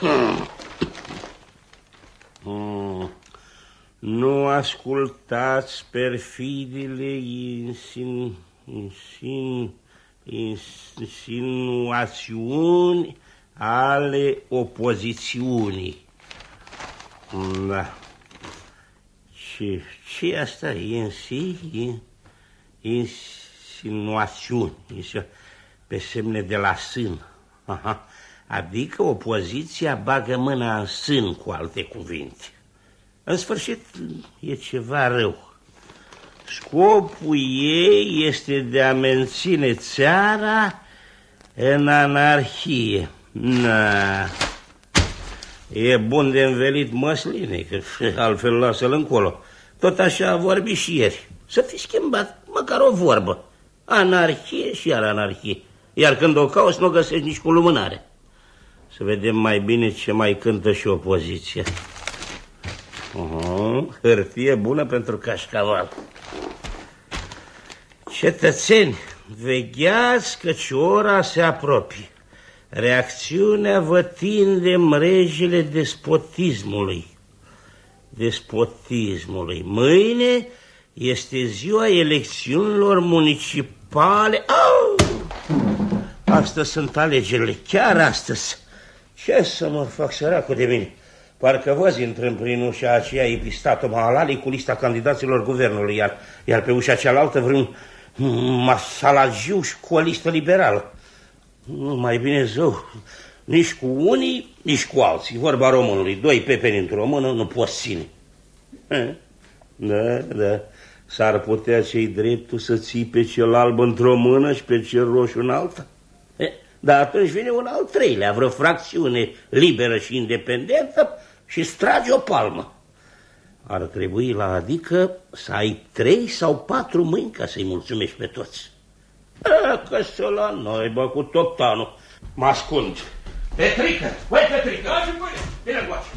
Hmm. Nu ascultați perfidile insin, insin, insinuațiuni ale opozițiunii. Da. Ce, ce asta e în si? In, insinuațiuni. insi- Pe semne de la sân. Aha. Adică opoziția bagă mâna în sân, cu alte cuvinte. În sfârșit, e ceva rău. Scopul ei este de a menține țara în anarhie. Na. E bun de învelit măsline, că altfel lasă-l încolo. Tot așa a vorbit și ieri. Să fi schimbat măcar o vorbă. Anarhie și iar anarhie. Iar când o cauți, nu o găsești nici cu lumânare. Să vedem mai bine ce mai cântă și opoziția. Uh-huh. Hârtie bună pentru cașcaval. Cetățeni, vegheați căci ora se apropie. Reacțiunea vă tinde mrejele despotismului. Despotismului. Mâine este ziua elecțiunilor municipale. Au! Astăzi sunt alegerile, chiar astăzi. Ce să mă fac săracul de mine? Parcă văz intrând prin ușa aceea epistatul Mahalali cu lista candidaților guvernului, iar, iar pe ușa cealaltă vreun masalagiuș și cu o listă liberală. Nu, mai bine zău, nici cu unii, nici cu alții. Vorba românului, doi pepeni într-o mână nu poți ține. Eh? Da, da. S-ar putea cei dreptul să ții pe cel alb într-o mână și pe cel roșu în alta? E, dar atunci vine un al treilea, vreo fracțiune liberă și independentă și strage o palmă. Ar trebui la adică să ai trei sau patru mâini ca să-i mulțumești pe toți. A, că să la noi, bă, cu toptanul. Mă ascund. Petrică! Băi, Petrică! Vine încoace!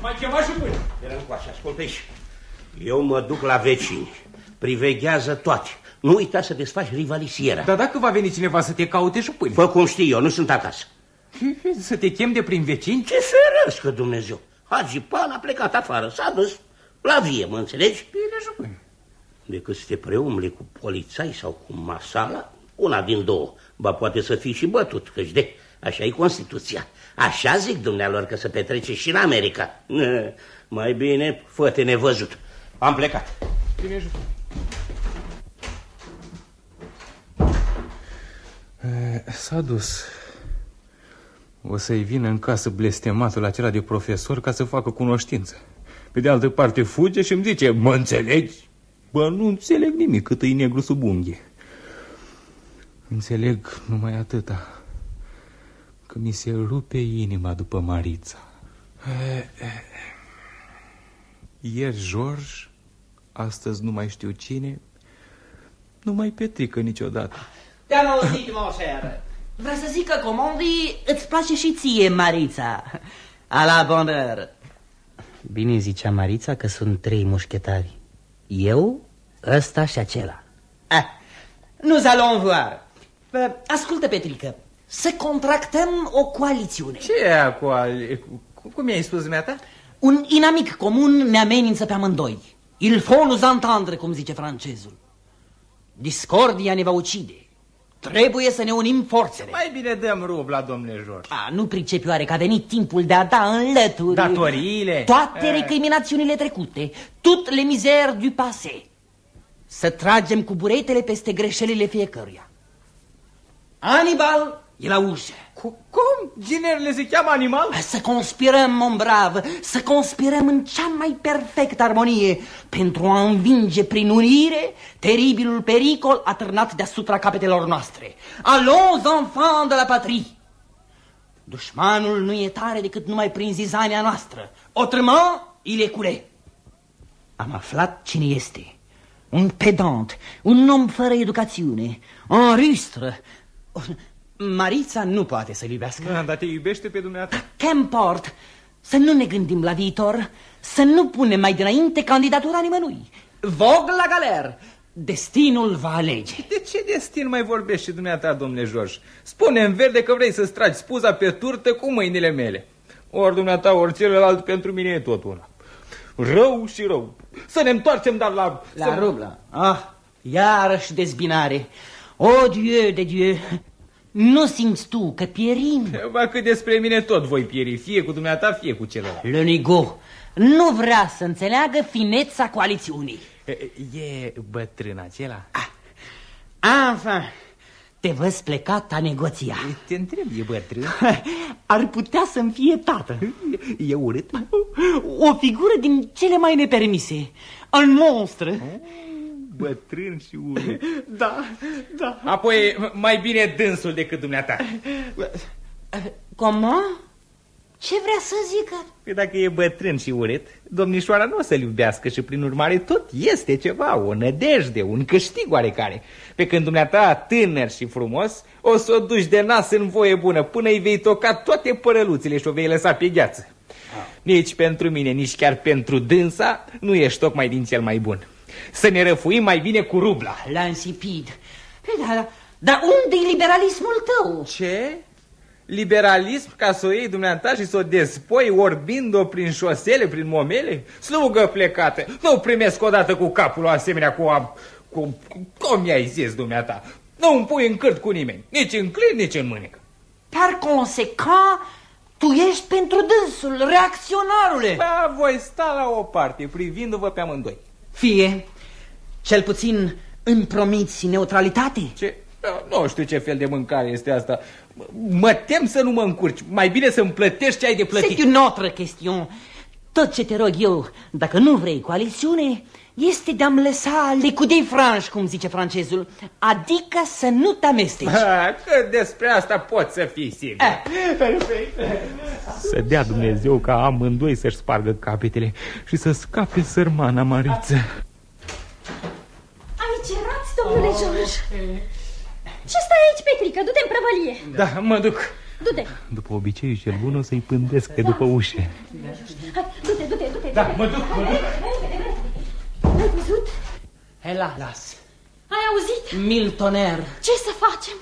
Mai chemat și până. Vine încoace, ascultă aici. Eu mă duc la vecini. Priveghează toate. Nu uita să desfaci rivalisiera. Dar dacă va veni cineva să te caute și pâine? Fă cum știu eu, nu sunt acasă. Să te chem de prin vecini? Ce ferăscă Dumnezeu! Hagi Pan a plecat afară, s-a dus la vie, mă înțelegi? Bine și pâine. Decât să te preumble cu polițai sau cu masala, una din două. Ba poate să fii și bătut, căci de, așa e Constituția. Așa zic dumnealor că se petrece și în America. Ne, mai bine, fă-te nevăzut. Am plecat. Bine și S-a dus. O să-i vină în casă blestematul acela de profesor ca să facă cunoștință. Pe de altă parte fuge și îmi zice, mă înțelegi? Bă, nu înțeleg nimic, cât e negru sub unghi. Înțeleg numai atâta, că mi se rupe inima după Marița. Ieri George, astăzi nu mai știu cine, nu mai petrică niciodată. Te-am auzit, mon cher. Vreau să zic că comandii îți place și ție, Marița. A la bonheur. Bine zicea Marița că sunt trei mușchetari. Eu, ăsta și acela. Ah, nous allons voir. Ascultă, Petrică, să contractăm o coalițiune. Ce e acolo? Cum i-ai spus dumneata? Un inamic comun ne amenință pe amândoi. Il faut nous entendre, cum zice francezul. Discordia ne va ucide. Trebuie să ne unim forțele. Mai bine dăm rubla, domnule George. A, nu pricepi oare că a venit timpul de a da înlături... Datoriile? Toate E. recriminațiunile trecute, toutes les misères du passé. Să tragem cu buretele peste greșelile fiecăruia. Anibal e la ușă. Cum? Ginerele se cheamă animal? Să conspirăm, mon brav, să conspirăm în cea mai perfectă armonie pentru a învinge prin unire teribilul pericol atârnat deasupra capetelor noastre. Allons, enfants de la patrie! Dușmanul nu e tare decât numai prin zizania noastră. Autrement, il est culé. Am aflat cine este. Un pedant, un om fără educațiune, un rustre. Marița nu poate să-l iubească. Da, dar te iubește pe dumneata? Qu'importe, să nu ne gândim la viitor, să nu punem mai dinainte candidatura nimănui. Vog la galer, destinul va alege. De ce destin mai vorbești și dumneata, domnule George? spune în verde că vrei să-ți tragi spuza pe turtă cu mâinile mele. Ori dumneata, ori celălalt pentru mine e tot una. Rău și rău. Să ne întoarcem, dar la... La să... rubla. Ah, iarăși dezbinare. O, Dieu de Dieu, nu simți tu că pierim? Ba că despre mine tot voi pieri, fie cu dumneata, fie cu celălalt. Le Nigo nu vrea să înțeleagă fineța coalițiunii. E bătrân acela? Enfin, te văz plecat a negoția. Te întreb, e bătrân? Ar putea să-mi fie tată. E urât? O figură din cele mai nepermise. Un monstru. Bătrân și urât. Da, da. Apoi, mai bine dânsul decât dumneata. Comment? Ce vrea să zică? Păi dacă e bătrân și urât, domnișoara nu o să-l iubească și prin urmare tot este ceva, o nădejde, un câștig oarecare. Pe când dumneata, tânăr și frumos, o să o duci de nas în voie bună până îi vei toca toate părăluțile și o vei lăsa pe gheață. Nici pentru mine, nici chiar pentru dânsa, nu ești tocmai din cel mai bun. Să ne răfuim mai bine cu rubla. La insipid. Păi da, da, dar unde e liberalismul tău? Ce? Liberalism ca să o iei dumneata și să o despoi orbind-o prin șosele, prin momele? Slugă plecată, nu primesc odată cu capul o asemenea cu, a, cu, cu cum i-ai zis dumneata. Nu îmi pui în cârt cu nimeni, nici în clin, nici în mânecă. Par consecant, tu ești pentru dânsul, reacționarule. Ba, voi sta la o parte, privindu-vă pe amândoi. Fie, cel puțin îmi promiți neutralitate? Ce? Nu știu ce fel de mâncare este asta. Mă tem să nu mă încurci. Mai bine să-mi plătești ce ai de plătit. C'est une autre question. Tot ce te rog eu, dacă nu vrei coalițiune, este de-a-mi lăsa le cudei franș, cum zice francezul, adică să nu te amesteci. Că despre asta poți să fii sigur. Să dea Dumnezeu ca amândoi să-și spargă capetele și să scape sărmana Mariță. Aici erați, domnule George. Ce stai aici, Petrică? Du-te în prăvălie. Da, mă duc. Du-te. După obiceiul cel bun o să-i pândesc pe după ușe. Hai, Du-te, du-te, du-te. Da, mă duc, mă duc. Ai văzut? Hela, las. Ai auzit? Miltoner. Ce să facem?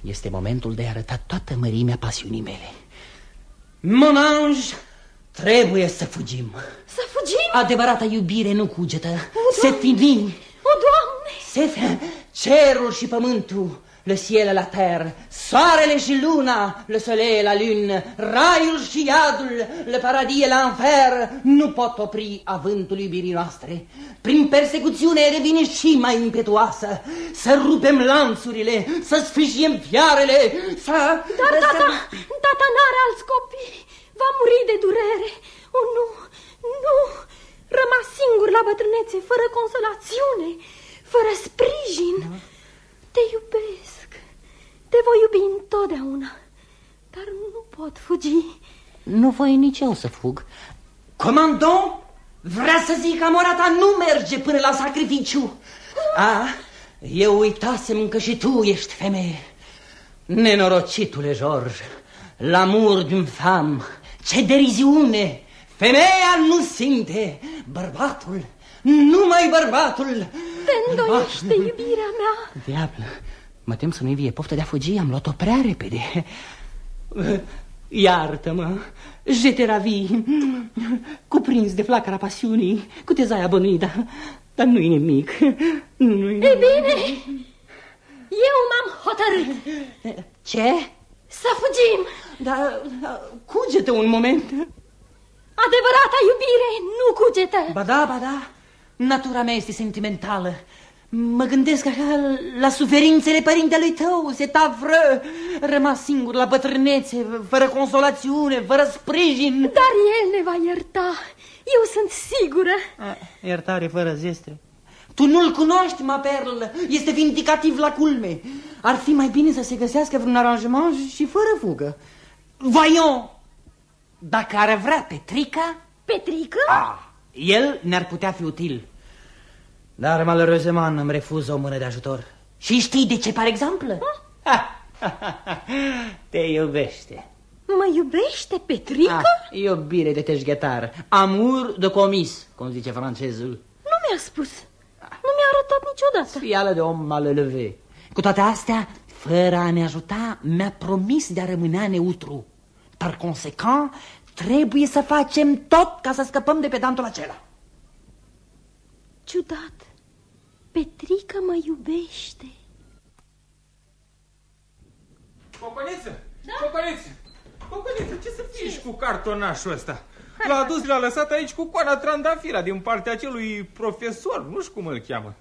Este momentul de a arăta toată mărimea pasiunii mele. Mon ange, trebuie să fugim. Să fugim? Adevărata iubire nu cugetă. Se fini. O, Doamne! Se cerul și pământul, le ciel la terre, soarele și luna, le soleil la lune, raiul și iadul, le paradis l'enfer, nu pot opri avântul iubirii noastre. Prin persecuțiune devine și mai impetuoasă. Să rupem lanțurile, să sfâșiem fiarele, să... Dar tata, tata n-are alți copii. Va muri de durere. O, nu, nu. Rămas singur la bătrânețe, fără consolațiune, fără sprijin. Te iubesc. Te voi iubi întotdeauna. Dar nu pot fugi. Nu voi nici eu să fug. Comandant, vrea să zic că mora ta nu merge până la sacrificiu. A, eu uitasem că și tu ești femeie. Nenorocitule, George, l'amour d'une femme, ce deriziune! Femeia nu simte, bărbatul, numai bărbatul. Te îndoiește iubirea mea. Diablă, mă tem să nu-i vie poftă de a fugi, am luat-o prea repede. Iartă-mă, je te ravi, cuprins de flacăra pasiunii, cu tezaia bănuită, dar nu-i nimic, nu-i E bine, eu m-am hotărât Ce? să fugim. Dar da, cugete un moment. Adevărata iubire nu cugetă. Ba da, ba da, natura mea este sentimentală. Mă gândesc așa la suferințele părintelui tău, se tavră, rămas singur la bătrânețe, fără consolațiune, fără sprijin. Dar el ne va ierta. Eu sunt sigură. Iertare fără zestre. Tu nu-l cunoști, ma perl, este vindicativ la culme. Ar fi mai bine să se găsească vreun aranjament și fără fugă. Voyons, dacă ar vrea Petrica, Petrică? ah, el ne-ar putea fi util. Dar malheureusement îmi refuză o mână de ajutor. Și știi de ce, par exemplu? Te iubește. Mă iubește Petrică? Ah, iubire de teșghetar. Amour de comis, cum zice francezul. Nu mi-a spus. Nu mi-a arătat niciodată. Fială de om malelevé. Cu toate astea, fără a ne ajuta, mi-a promis de a rămâne neutru. Par consecant, trebuie să facem tot ca să scăpăm de pedantul acela. Ciudat. Petrică mă iubește. Coconiță! Da? Coconiță! Coconiță, ce să fii cu cartonașul ăsta? L-a adus, l-a lăsat aici cu coana trandafira din partea acelui profesor, nu știu cum îl cheamă.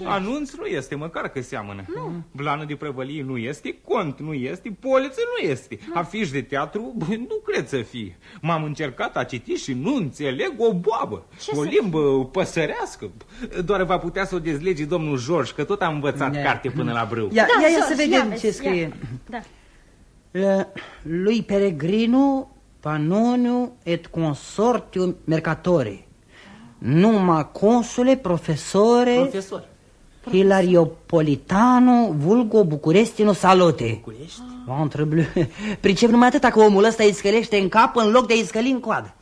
Eh, Anunț nu este, măcar că seamănă. Nu. Blană de prăvălie nu este, cont nu este, poliță nu este. Afiș de teatru, bă, nu cred să fie. M-am încercat a citi și nu înțeleg o boabă. Ce o să- limbă păsărească. Doar va putea să o dezlege domnul George, că tot am învățat Ne. carte până la brâu. Ia, Da, ia, ia sos, să vedem vezi, ce scrie. ia. Da. Le- Lui Peregrinu Pannoniu et consortium mercatore. Numa consule profesore Profesor. Hilariopolitano vulgo Bucurestino salote. București? Ventre bleu. Pricep numai atâta că omul ăsta îi scălește în cap în loc de a-i scăli în coadă.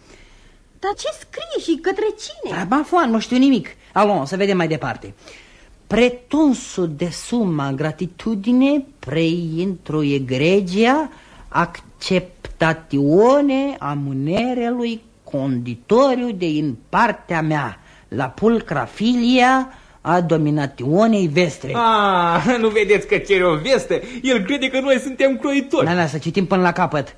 Dar ce scrie și către cine? Dar, bafoan, nu știu nimic. Alon, să vedem mai departe. Pretunsul de summa gratitudine preintro egregia acceptatione a munerelui conditoriu de in partea mea la pulcra filia a dominationei vestre. Ah, nu vedeți că cere o veste? El crede că noi suntem croitori. Da, da, să citim până la capăt.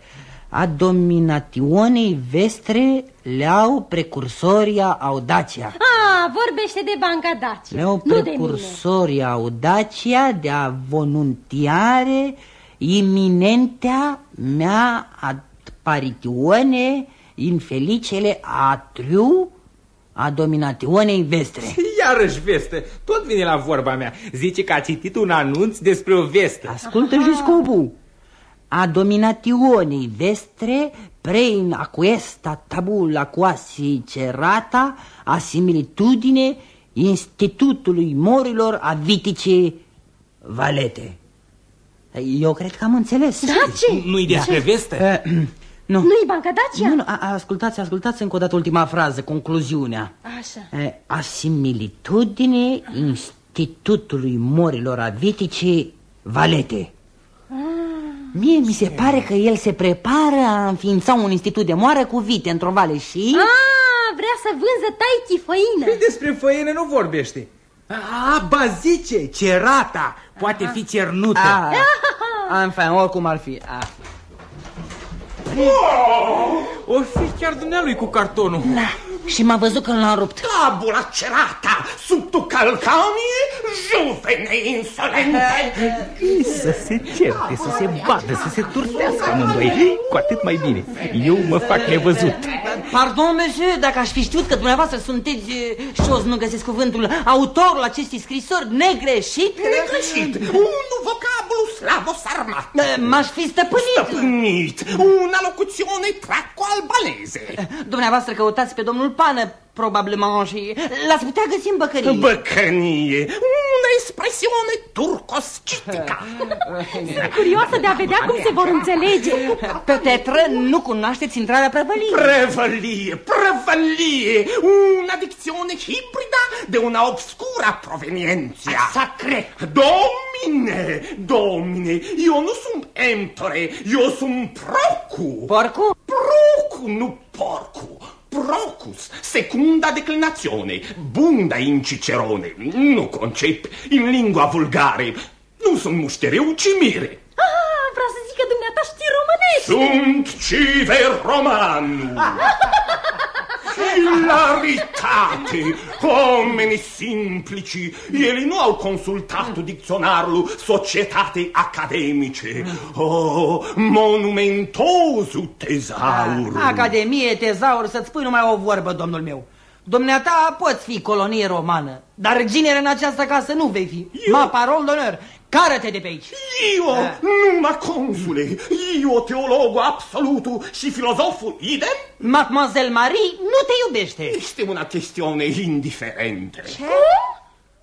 A dominationei vestre leau precursoria audacia. Ah, vorbește de Banca Dacia. Leau nu de mine. precursoria audacia de a voluntiare iminentea mea apparitione infelicele atriu a dominationei vestre. Iarăși veste, tot vine la vorba mea. Zice că a citit un anunț despre o vestă. Ascultă și scopul. A dominationei vestre prein aquesta tabula quasi cerata a similitudine Institutului Morilor a Vitice Valete. Eu cred că am înțeles. Da, ce? Nu-i despre veste? Uh, nu. Nu-i Banca Dacia? Nu, nu, a, ascultați, ascultați încă o dată ultima frază, concluziunea. Așa. E, a similitudine Institutului Morilor Avitice Valete. Ah. Mie mi se pare că el se prepară a înființa un institut de moară cu vite într-o vale și... Ah, vrea să vânză taichi făină. Păi despre făină nu vorbește. A, ba zice, cerata, poate fi cernută. A, enfin, oricum ar fi. A. O fi chiar dumnealui cu cartonul. Și m-a văzut că l-am rupt. Tabula cerata sub tu calcanie, juvene insolente. Să se certe, să se bată, să se turtească amândoi. Cu atât mai bine. Eu mă fac nevăzut. Pardon, monsieur, dacă aș fi știut că dumneavoastră sunteți, eh, șos, nu găsesc cuvântul, autorul acestei scrisori negreșit, Negreșit, un vocablu slavosarmat. eh, m-aș fi stăpânit. Stăpânit, una locuzione traco-albanese. Dumneavoastră căutați pe domnul Pană, probabilmente, și l-ați putea găsi în băcărie. Băcănie, una espresiune turcoscitica. Curioasă de a vedea cum se vor înțelege. Peut-être nu cunoașteți intrarea prăvăliei. Prevălie, prevălie, una dicțiune hibrida de una obscura provenienția. Sacre! Domine, domine, eu nu sunt emptore, eu sunt procu. Porcu? Procu, nu porcu. Procus, secunda declinazione, bunda in Cicerone, nu concep, in lingua vulgare. Nu sunt muștereu, ci mire. Ah, vreau să zic că dumneata știi românești. Sunt civer roman. Hilaritate! Oamenii simplici, ele nu au consultat dicționarul societate academice. Oh, monumentosul tezaur! Academie, tezaur, să-ți spui numai o vorbă, domnul meu. Dumneata poți fi colonie romană, dar ginere în această casă nu vei fi. Ma parol d'onor, cară-te de pe aici. Io, numai consule, io teologo absolutul și filozoful idem, Mademoiselle Marie nu te iubește. este una chestiune indiferentă. Cum?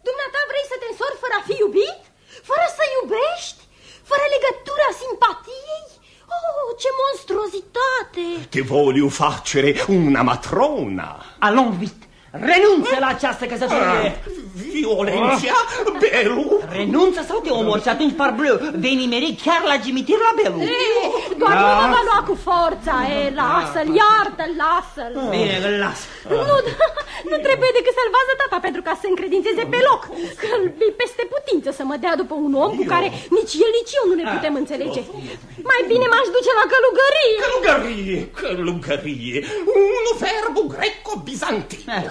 Dumneata vrei să te însori fără a fi iubit? Fără să iubești? Fără legătura simpatiei? Oh, ce monstruozitate! Te voglio facere una matrona. Allons vite, renunță la această căsătorie. Violenția, belu, Renunță sau te omori și atunci, parbleu, vei nimeri chiar la cimitir la Belu. E, doar nu mă va lua cu forța, e, lasă-l, iartă-l, lasă-l. Bine, îl las. Nu, nu trebuie decât să-l vază tata pentru ca să se încredințeze pe loc. Că e peste putință să mă dea după un om cu care nici el, nici eu nu ne putem înțelege. Mai bine m-aș duce la călugărie. Călugărie, călugărie, un verbo greco-bizantin.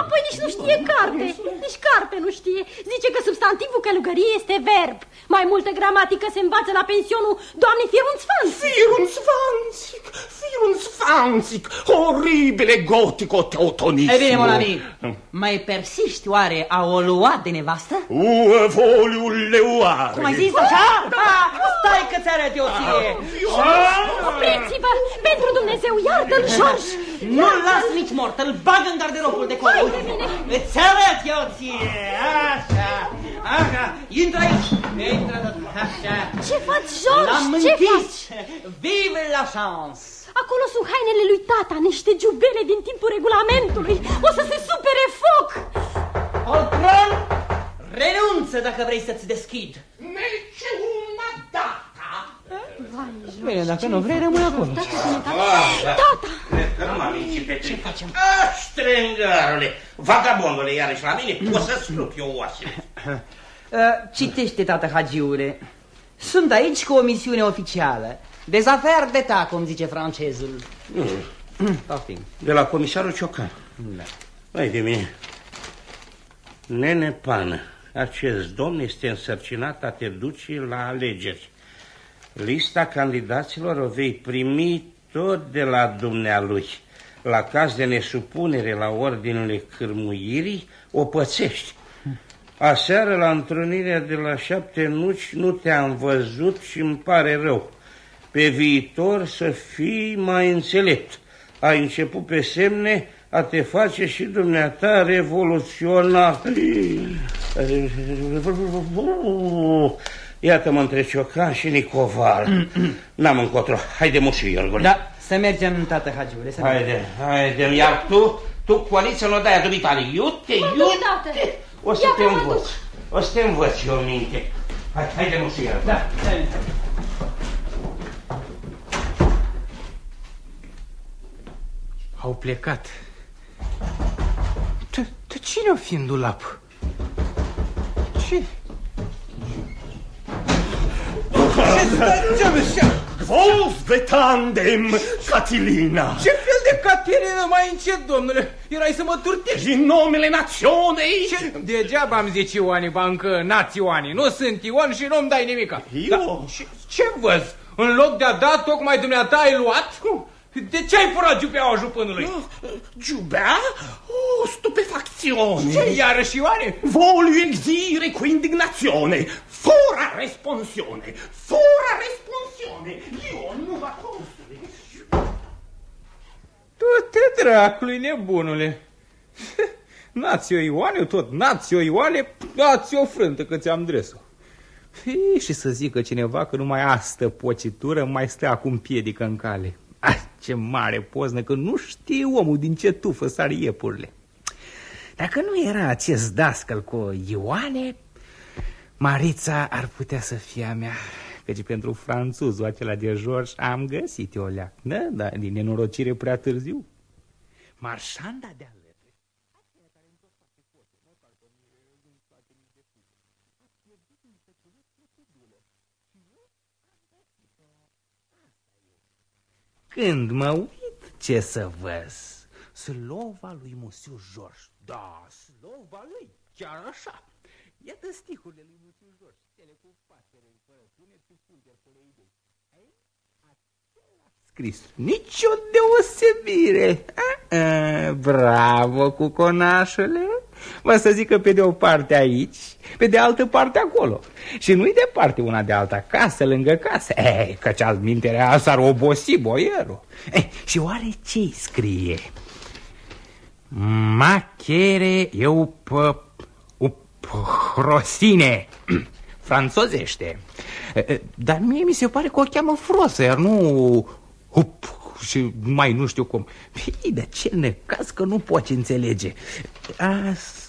Apoi nici nu știe carte, nici carte nu știe. Zice că substantivul călugărie este verb. Mai multă gramatică se învață la pensionul doamnei Firunțfanț. Firunzvanzic, firunzvanzic, oribile gotico teotonismo. E bine, mon ami, mai persiști oare a o lua de nevastă? Ue voliu leuare. Cum ai zis așa? Ah, stai că ți arăt eu ție. Opriți-vă! Pentru Dumnezeu, iartă-l, George! Nu-l las nici mort, îl bag în garderobul de colo. Îți arăt eu ție. Așa, așa. Intră aici. Intră tot. Așa. Ce faci, George? L-am Ce închis. faci? Vive la chance. Acolo sunt hainele lui tata, niște giubele din timpul regulamentului. O să se supere foc! Poltron, renunță dacă vrei să-ți deschid. Nece una data. Bine, dacă nu vrei, rămâi acolo. Tata! Cred că nu m-am mințit pe ce facem. Ah, strângarule, vagabondule, iarăși la mine, o să-ți flup eu oasele. Uh, Citește, tată Hagiule. Sunt aici cu o misiune oficială. Des affaires d'etat, cum zice francezul. Poftim. De la comisarul Ciocan. Da. Mai de mine. Nene Pană, acest domn este însărcinat a te duce la alegeri. Lista candidaților o vei primi tot de la dumnealui. La caz de nesupunere la ordinele cârmuirii, o pățești. Aseară, la întrunirea de la șapte nuci, nu te-am văzut și îmi pare rău. Pe viitor să fii mai înțelept. Ai început pe semne a te face și dumneata revoluționar. Iată-mă între Ciocan și Nicoval. N-am încotro. Haide, mușii, Iorgule. Da, să mergem, tată Hagiule, să mergem. Haide, haide, iar tu, tu coaliță nu dai a dumitale. Iute, iute. O să te învăț. O să te învăț eu minte. Hai, haide, mușii, Iorgule. Da, hai. Au plecat. Tu, tu cine o fi în dulap? Ce? Vos tandem, Catilina! Ce fel de Caterina mai încet, domnule? Erai să mă turtești. În numele națiunei! Ce? Degeaba am zis Ioani, bancă, nați Ioani. Nu sunt Ioan și nu-mi dai nimica. Eu? Da, ce, ce văz? În loc de a da, tocmai dumneata ai luat? De ce ai furat giubeaua jupânului? Giubea? Oh, stupefacțiune! Ce, iarăși Ioane? Voglio exire cu indignazione, fora responsione, fora responsione, io nu va consule. Tu te dracului, nebunule. Nați-o Ioane, tot nați-o Ioane, dați-o frântă că ți-am dres-o. Fii, și să zică cineva că numai astă pocitură mai stă acum piedică în cale. Ah, ce mare poznă că nu știe omul din ce tufă sar iepurile. Dacă nu era acest dascăl cu Ioane, Marița ar putea să fie a mea. Căci pentru franțuzul acela de George am găsit o leac. Da, da, din nenorocire prea târziu. Marșanda de alături. Când mă uit, ce să văz? Slova lui Musiu George. Da, slova lui, chiar așa. Iată stihurile lui Musiu George, cele cu pasăre fără sunet și fulger fără idei. Scris, nici o deosebire. A, a, bravo, cu conașule. Vă să zic că pe de o parte aici, pe de altă parte acolo. Și nu-i departe una de alta, casă lângă casă. Ei, căci al minterea s-ar obosi boierul. Ei, și oare ce scrie? Machere eu p... Rosine. Franțozește. Dar mie mi se pare că o cheamă frosă Iar nu Up, și mai nu știu cum. Păi, de ce necaz că nu poți înțelege? A,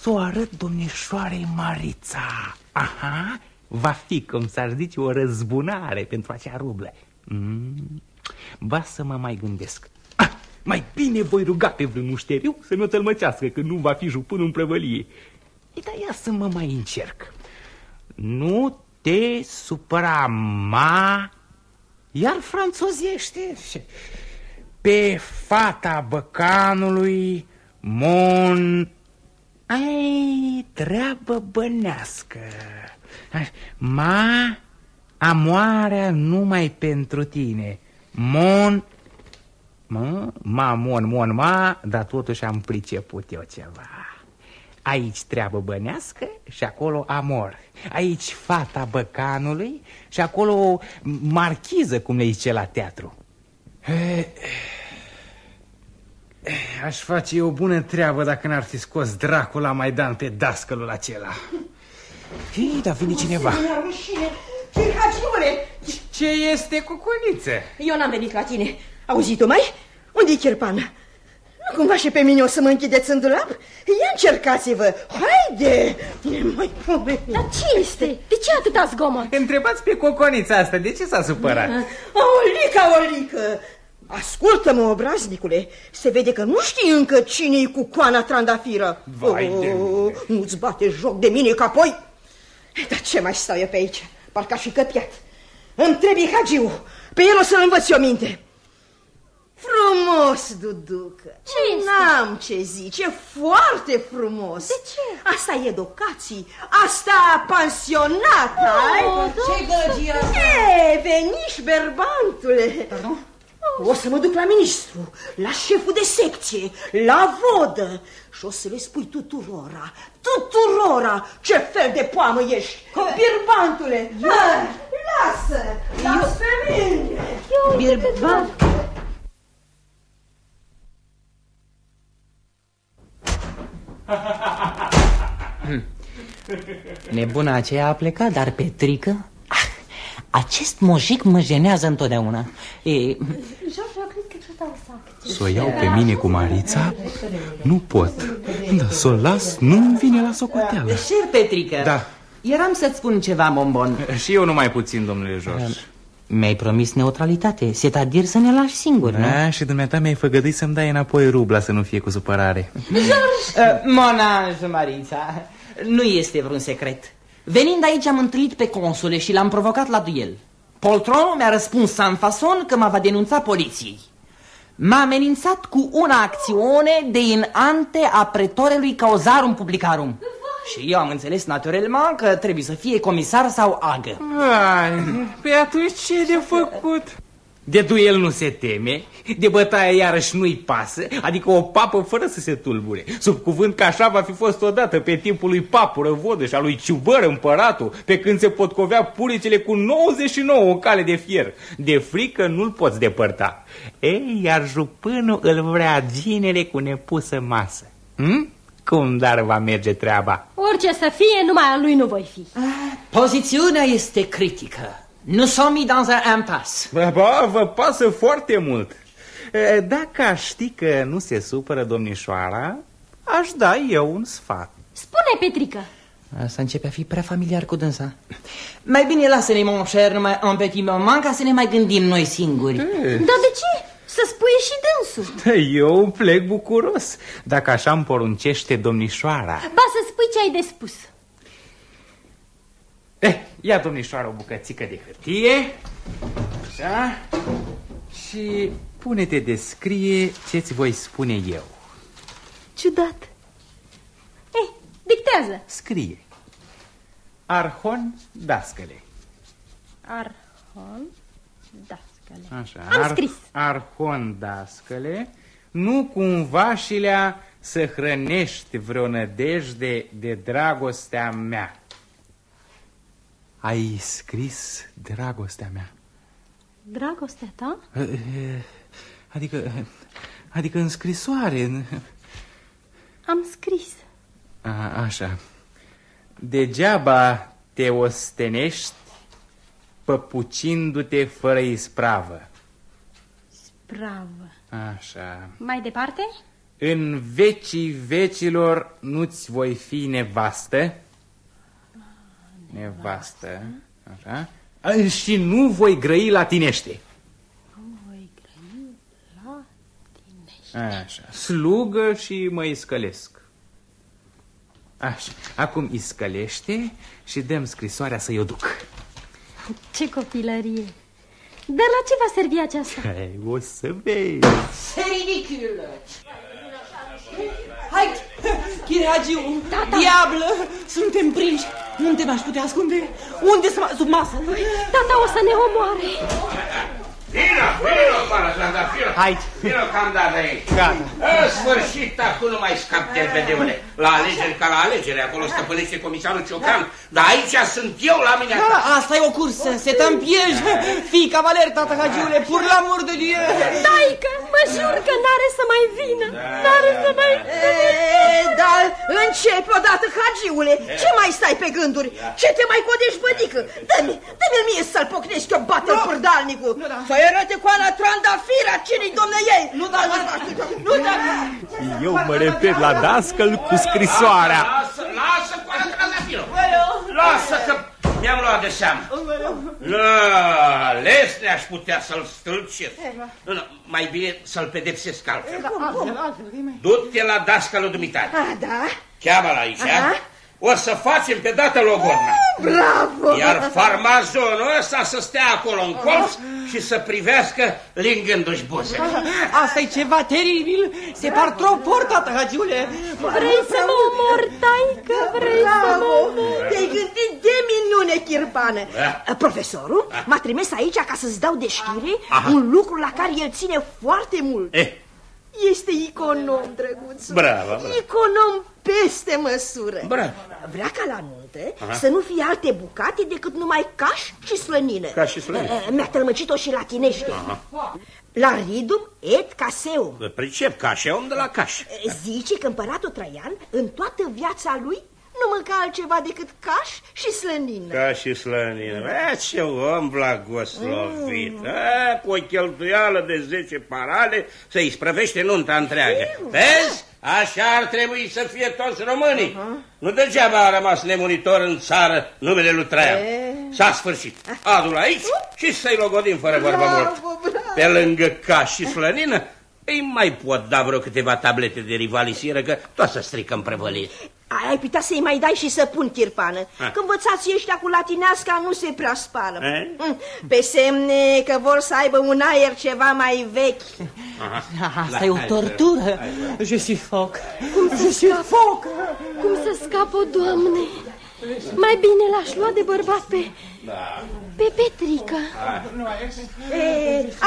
Să o arăt domnișoarei Marița. Aha, va fi, cum s-ar zice, o răzbunare pentru acea rublă. Mm, Ba să mă mai gândesc. Ah, Mai bine voi ruga pe vreun mușteriu să mi-o tălmăcească Că nu va fi jupân în prăvălie. E, dar ia să mă mai încerc. Nu te supăra, ma Iar franțozește Pe fata băcanului Mon... Ai, treabă bănească. Ma, amoarea numai pentru tine. Mon... Mă, ma, mon, mon, ma Dar totuși am priceput eu ceva Aici treabă bănească și acolo amor Aici fata băcanului și acolo marchiză, cum le zice la teatru Aș face o bună treabă dacă n-ar fi scos dracul la Maidan pe dascălul acela Hei, dar vine cineva Chirhagiule! Ce este cu cuniță? Eu n-am venit la tine. Auzit-o mai? Unde-i Chirpan? Nu cumva și pe mine o să mă închideți în dulap? Ia încercați-vă! Haide! Ne mai pomeni. Dar ce este? De ce atâta zgomot? Întrebați pe coconița asta, de ce s-a supărat? Olica, Olică! Ascultă-mă, obraznicule, se vede că nu știi încă cine-i cu coana trandafiră. Vai de oh, Nu-ți bate joc de mine, că apoi... Dar ce mai stau eu pe aici? Parcă aș fi căpiat. Îmi trebuie Hagiu, pe el o să-l învăț eu minte. Frumos, Duducă. Ce este? N-am ce zice, foarte frumos. De ce? Asta e educații, asta pansionat, ai? Oh, Ce gălăgie asta? E, veniș, berbantule. Oh, O să mă duc la ministru, la șeful de secție, la vodă și o să le spui tuturora, tuturora ce fel de poamă ești. Birbantule, hai, lasă, lasă pe mine. Nebuna aceea a plecat, dar Petrică... Ah, acest mojic mă jenează întotdeauna. E, Să o iau pe mine cu Marița? Nu pot. Da, să o las, nu-mi vine la socoteală. Șer, Petrică. Da. Eram să-ți spun ceva, Mombon. Și eu numai puțin, domnule George. Mi-ai promis neutralitate, setadir să ne lași singuri, nu? Da, și dumneata mi-ai făgăduit să-mi dai înapoi rubla să nu fie cu supărare. Uh, Monanj, Marița, nu este vreun secret. Venind aici am întâlnit pe consule și l-am provocat la duel. Poltronul mi-a răspuns San fason că mă va denunța poliției. M-a amenințat cu una acțiune de in ante a pretorelui cauzarum publicarum. Și eu am înțeles naturellement că trebuie să fie comisar sau agă. Ai, pe atunci ce de făcut? De duel nu se teme, de bătaie iarăși nu-i pasă, adică o papă fără să se tulbure. Sub cuvânt că așa va fi fost odată pe timpul lui Papură Vodă și a lui Ciubăr împăratul, pe când se potcovea puricele cu 99 o cale de fier. De frică nu-l poți depărta. Ei, iar jupânul îl vrea ginele cu nepusă masă. Hm? Cum dar va merge treaba? Orice să fie, numai a lui nu voi fi. Pozițiunea este critică. Nous sommes dans un impasse. Ba, ba, vă pasă foarte mult. E, Dacă aș ști că nu se supără domnișoara, aș da eu un sfat. Spune, Petrică. Asta începe a fi prea familiar cu dânsa. Mai bine lasă-ne, mon cher, numai un petit moment ca să ne mai gândim noi singuri. Dar de ce? Să spui și dânsul. Eu plec bucuros, dacă așa îmi poruncește domnișoara. Ba să spui ce ai de spus. Eh, ia domnișoara o bucățică de hârtie. Așa. Și pune-te de scrie ce-ți voi spune eu. Ciudat. Eh, dictează. Scrie. Arhon dascăle. Arhon, dascăle. Așa. Am scris. Arhon dascăle, nu cumva și lea să hrănești vreo nădejde de dragostea mea. Ai scris dragostea mea. Dragostea ta? Eh, Adică, adică în scrisoare. în- Am scris. A, așa. Degeaba te ostenești păpucindu-te fără ispravă. Bravă. Așa. Mai departe? În vecii vecilor nu-ți voi fi nevastă. Nevastă. Așa. A, Și nu voi grăi la tinește. Voi grăi la tine. Așa. Slugă și mă iscălesc. Așa. Acum iscălește și dăm scrisoarea să-i o duc. Ce copilărie. Dar la ce va servi aceasta? Hai, o să vezi. C'est ridicule! Hai, Chiragiu, diablă, suntem prinși. Unde m-aș putea ascunde? Unde să mă... sub masă? Tata o să ne omoare. Vino, vino, fără trandafirul. Hai. Vino că am dat de aici. Gata. În sfârșit, acum nu mai scap de vedeule. La alegeri ca la alegeri, acolo stăpânește comisarul Ciocan. Dar aici sunt eu la mine Da, acasă. asta e o cursă, se tâmpiej. Fii cavaler, tata Hagiule, pur la mur de Dieu. Taică, mă jur că n-are să mai vină. N-are să mai vină. E, dar începi odată, Hagiule. Ce mai stai pe gânduri? Ce te mai codești, bădică? Dă-mi, dă-mi mie să-l pocnești o bată no. purdalnicul. Nu, da. Să-i arăte cu ala trandafira cine-i domne ei. Nu, da, da. Nu, da. Eu mă repet la dascăl cu scrisoarea. Lasă, lasă cu ala trandafirul. Lasă că mi-am luat de seamă. La, lesne aș putea să-l stâlcesc. Nu, nu, mai bine să-l pedepsesc altfel. Du-te la dascălul dumitare. A, da? Cheamă-l aici. Aha. O să facem pe dată logodna. Bravo! Iar farmazonul ăsta să stea acolo în colț și să privească lingându-și buzele. Asta e ceva teribil. Se par trop fort, tata Hagiule. Vrei să mă omor, taică? Vrei să mă Bravo! omor? Te-ai gândit de minune, Chirban. Kirpană. Da. Profesorul m-a trimis aici ca să-ți dau de știre un lucru la care el ține foarte mult. Eh, Este econom, drăguțul. Bravo, bravo. Econom peste măsură. Bravo. Vrea ca la nuntă să nu fie alte bucate decât numai caș și slănină. Caș și slănină. Eh, Mi-a tălmăcit-o și latinește. La ridum et caseum. pricep ca și om de la caș. Zice că împăratul Traian, în toată viața lui, nu mânca altceva decât caș și slănină. Caș și slănină. E, ce om blagoslovit. E, cu o cheltuială de 10 parale să-i sprăvește nunta întreagă. Vezi? Așa ar trebui să fie toți românii. Nu degeaba a rămas nemuritor în țară numele lui Traian. S-a sfârșit. Adu-l aici și să-i logodim fără vorbă mult. Pe lângă caș și slănină, îi mai pot da vreo câteva tablete de rivalisire, că tot să stricăm prăvălie. Ai putea să-i mai dai și să pun chirpană. Ah. Că învățați ăștia cu latineasca nu se prea spală. Eh? Mm, Pe semne că vor să aibă un aer ceva mai vechi. Asta e o tortură. Je suis foc. Cum să scap? Cum să scap, o doamne? Mai bine l-aș lua de bărbat pe... Pe Petrica. E,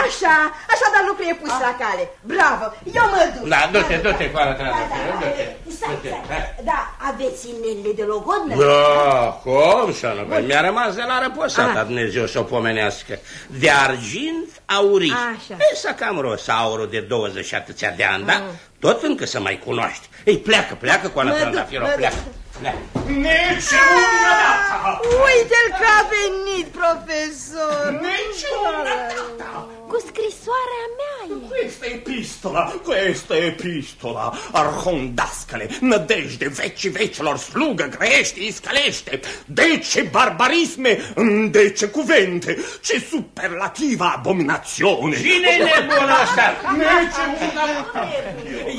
așa, așa, dar lucrul e pus la cale. Bravo, eu mă duc. Da, du-te, du-te, fără trandafiră, du-te. Stai, stai. Da, aveți inelele de logodnă? Da, cum să nu? Păi Mi-a rămas de la răposata Dumnezeu să o pomenească. De argint aurii. Așa. E să cam rosaurul de 20 și atâția de ani, da? Tot încă să mai cunoști. Ei, pleacă, pleacă cu Ana Mă duc, Trandafiro, mă duc. pleacă. Pleacă. Nici una dată! Uite-l că a venit, profesor. Nici una dată! Cu scrisoarea mea e. Questa epistola, questa epistola, arhondascale, nădejde vecii vecilor, slugă, grește, iscalește, de ce barbarisme, de ce cuvinte, ce superlativa abominațiune. Cine e nebun ăsta?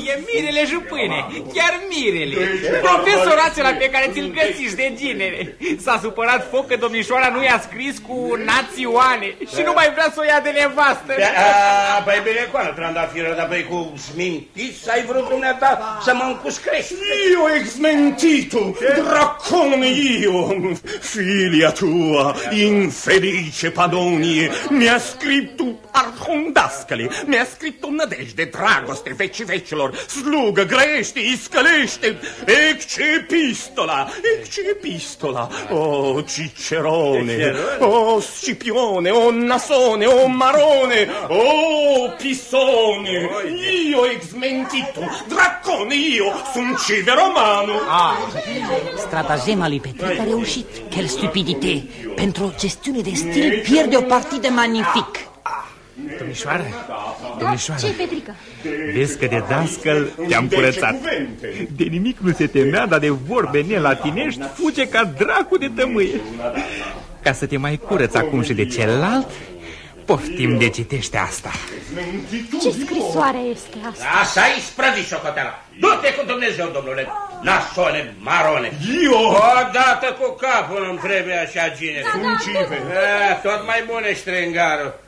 E mirele jupâne, chiar mirele. Profesor acela pe care ți-l găsiți de ginere. S-a supărat foc că domnișoara nu i-a scris cu națioane și nu mai vrea să o ia de nevastă. A, Păi bine, cu Ana Trandafiro, dar păi cu smintit ai vrut dumneata să mă încuscrești. Io ex mentito, dracone io, figlia tua, infelice Padonie, mi-a scritto arhondascale, mi-a scritto nădejde, dragoste, veci vecilor, slugă, grește, iscălește, ecce epistola, ecce epistola, o Cicerone, Cicerone? o Scipione, o Nasone, o Marone, o Pisone, io ex mentito, dracone io, sunt cive romano. Stratagema lui Petrica a reușit. Quelle stupidité! Pentru o gestiune de stil pierde o partidă magnific. Domnișoară, domnișoară, ce Petrica? vezi că de dascăl te-am curățat. De nimic nu se temea, dar de vorbe nelatinești fuge ca dracu de tămâie. Ca să te mai curăț acum și de celălalt, poftim de citește asta. Ce scrisoare este asta? Asta e sprăvi șocoteala. Du-te cu Dumnezeu, domnule. Nasone, marone. Io, Odată cu capul îmi trebuie așa ginere. E, tot mai bun e ștrengarul.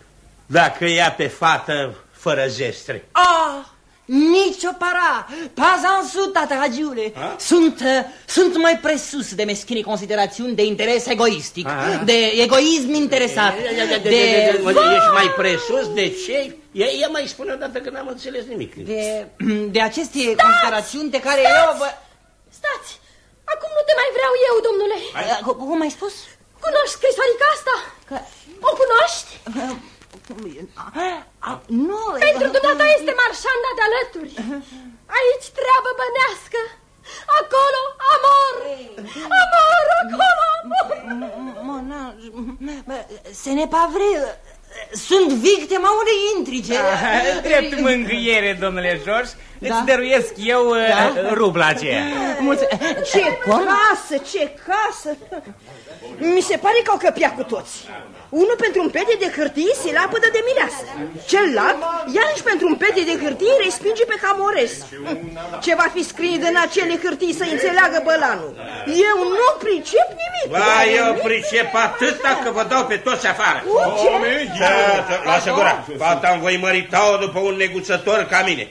Dacă ia pe fată fără zestre. Ah! Nicio para! Pas en sus, tata Ragiule! Sunt, uh, sunt mai presus de meschine considerațiuni de interes egoistic, de egoism interesat, de... Ești mai presus? De ce? Ia, ia mai spune odată că n-am înțeles nimic. de, de aceste considerațiuni de care eu vă... Stați! Acum nu te mai vreau eu, domnule. Uh, cu- Cum ai spus? Cunoști scrisoarica asta? Că... O cunoști? Ah, Nu, Pentru dumneata este marșanda de alături. Aici treabă bănească. Acolo, amor. Amor, acolo, amor. Mona, ce n'est pas vrai. Sunt victima unei intrige. Drept mângâiere, domnule George, Da. îți dăruiesc eu uh, rubla aceea. Ce casă, ce casă! Mi se pare că au căpiat cu toți. Unul pentru un pete de hârtie se lapădă de mireasă. Celălalt, iarăși pentru un pete de hârtie, respinge pe Camores. Ce va fi scris în acele hârtii să înțeleagă bălanul? Eu nu pricep nimic. Ba, eu pricep atâta că vă dau pe toți afară. Ce? Da, da, lasă gura. Fata îmi voi mărita-o după un neguțător ca mine.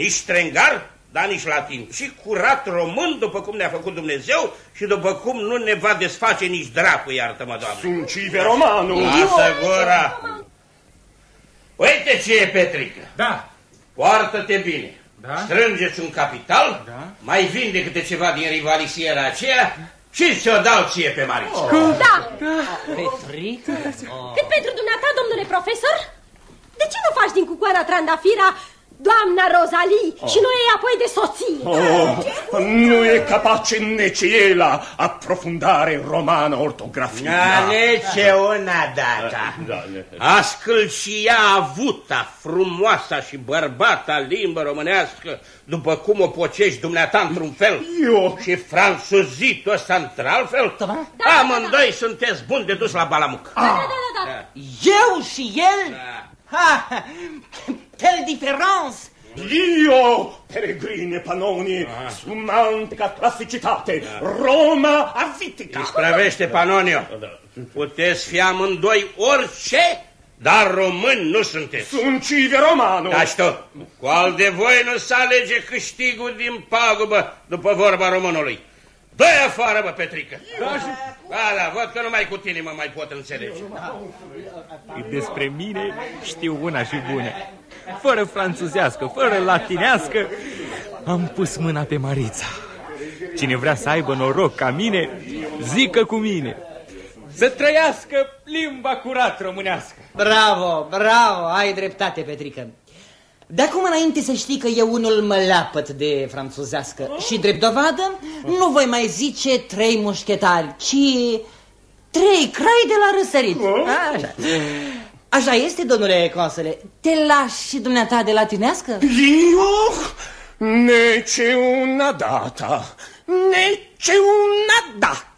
Nici strengar, dar nici latin, și curat român după cum ne-a făcut Dumnezeu și după cum nu ne va desface nici dracu, iartă-mă, Doamne. Sunt cive romanul. Lasă gura! Uite ce e, Petrică. Da. Poartă-te bine. Da? Strângeți un capital, Da. mai vinde câte ceva din rivalisiera aceea și ți-o dau ție pe Marița. Oh. Da. Petrică? Cât pentru dumneata, domnule profesor? De ce nu faci din cucoara trandafira doamna Rosalie și nu ei apoi de soție? Oh, nu e capace nici el a aprofundare romană ortografia. Da, nici una data. Da, Ascăl și ea avuta, frumoasa și bărbata limbă românească, după cum o pocești dumneata într-un fel Eu? și franțuzitul ăsta într-altfel, Da. amândoi sunteți buni de dus la balamuc. Da, da, da, da. Eu și el? Da. Ha, quelle différence! Io, peregrine Panoni, sumantica classicitate, Roma avitica. Isprăvește, Panonio. Puteți fi amândoi orice, dar români nu sunteți. Sunt cive romano. Da, știu. Cu al de voi nu se alege câștigul din pagubă, după vorba românului. Dă-i afară, bă, Petrică. Da, da, văd că numai cu tine mă mai pot înțelege. Despre mine știu una și bună. Fără franțuzească, fără latinească, am pus mâna pe Marița. Cine vrea să aibă noroc ca mine, zică cu mine. Să trăiască limba curat românească. Bravo, bravo, ai dreptate, Petrică. De acum înainte să știi că eu unul mă lapăt de franțuzească și drept dovadă nu voi mai zice trei mușchetari, ci trei crai de la răsărit. Așa. Așa este, domnule consule. Te lași și dumneata de latinească? Io? Nece una data, nece una data.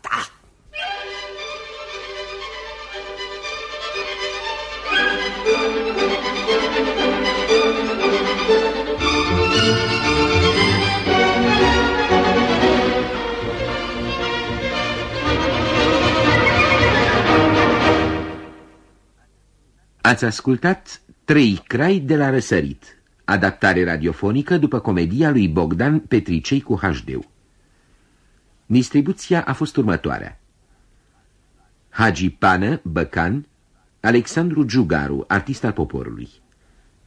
Ați ascultat Trei crai de la răsărit, adaptare radiofonică după comedia lui Bogdan Petricei cu HD. Distribuția a fost următoarea. Hagi Pană, Băcan, Alexandru Giugaru, artist al poporului,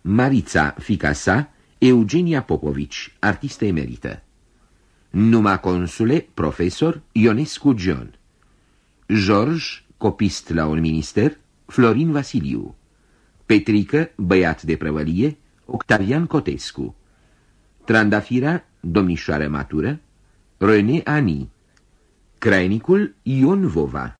Marița, fica sa, Eugenia Popovici, artistă emerită, Numa Consule, profesor, Ionescu John, George, copist la un minister, Florin Vasiliu, Petrică, băiat de prăvălie, Octavian Cotescu, Trandafira, domnișoară matură, René Ani, Crainicul Ion Vova.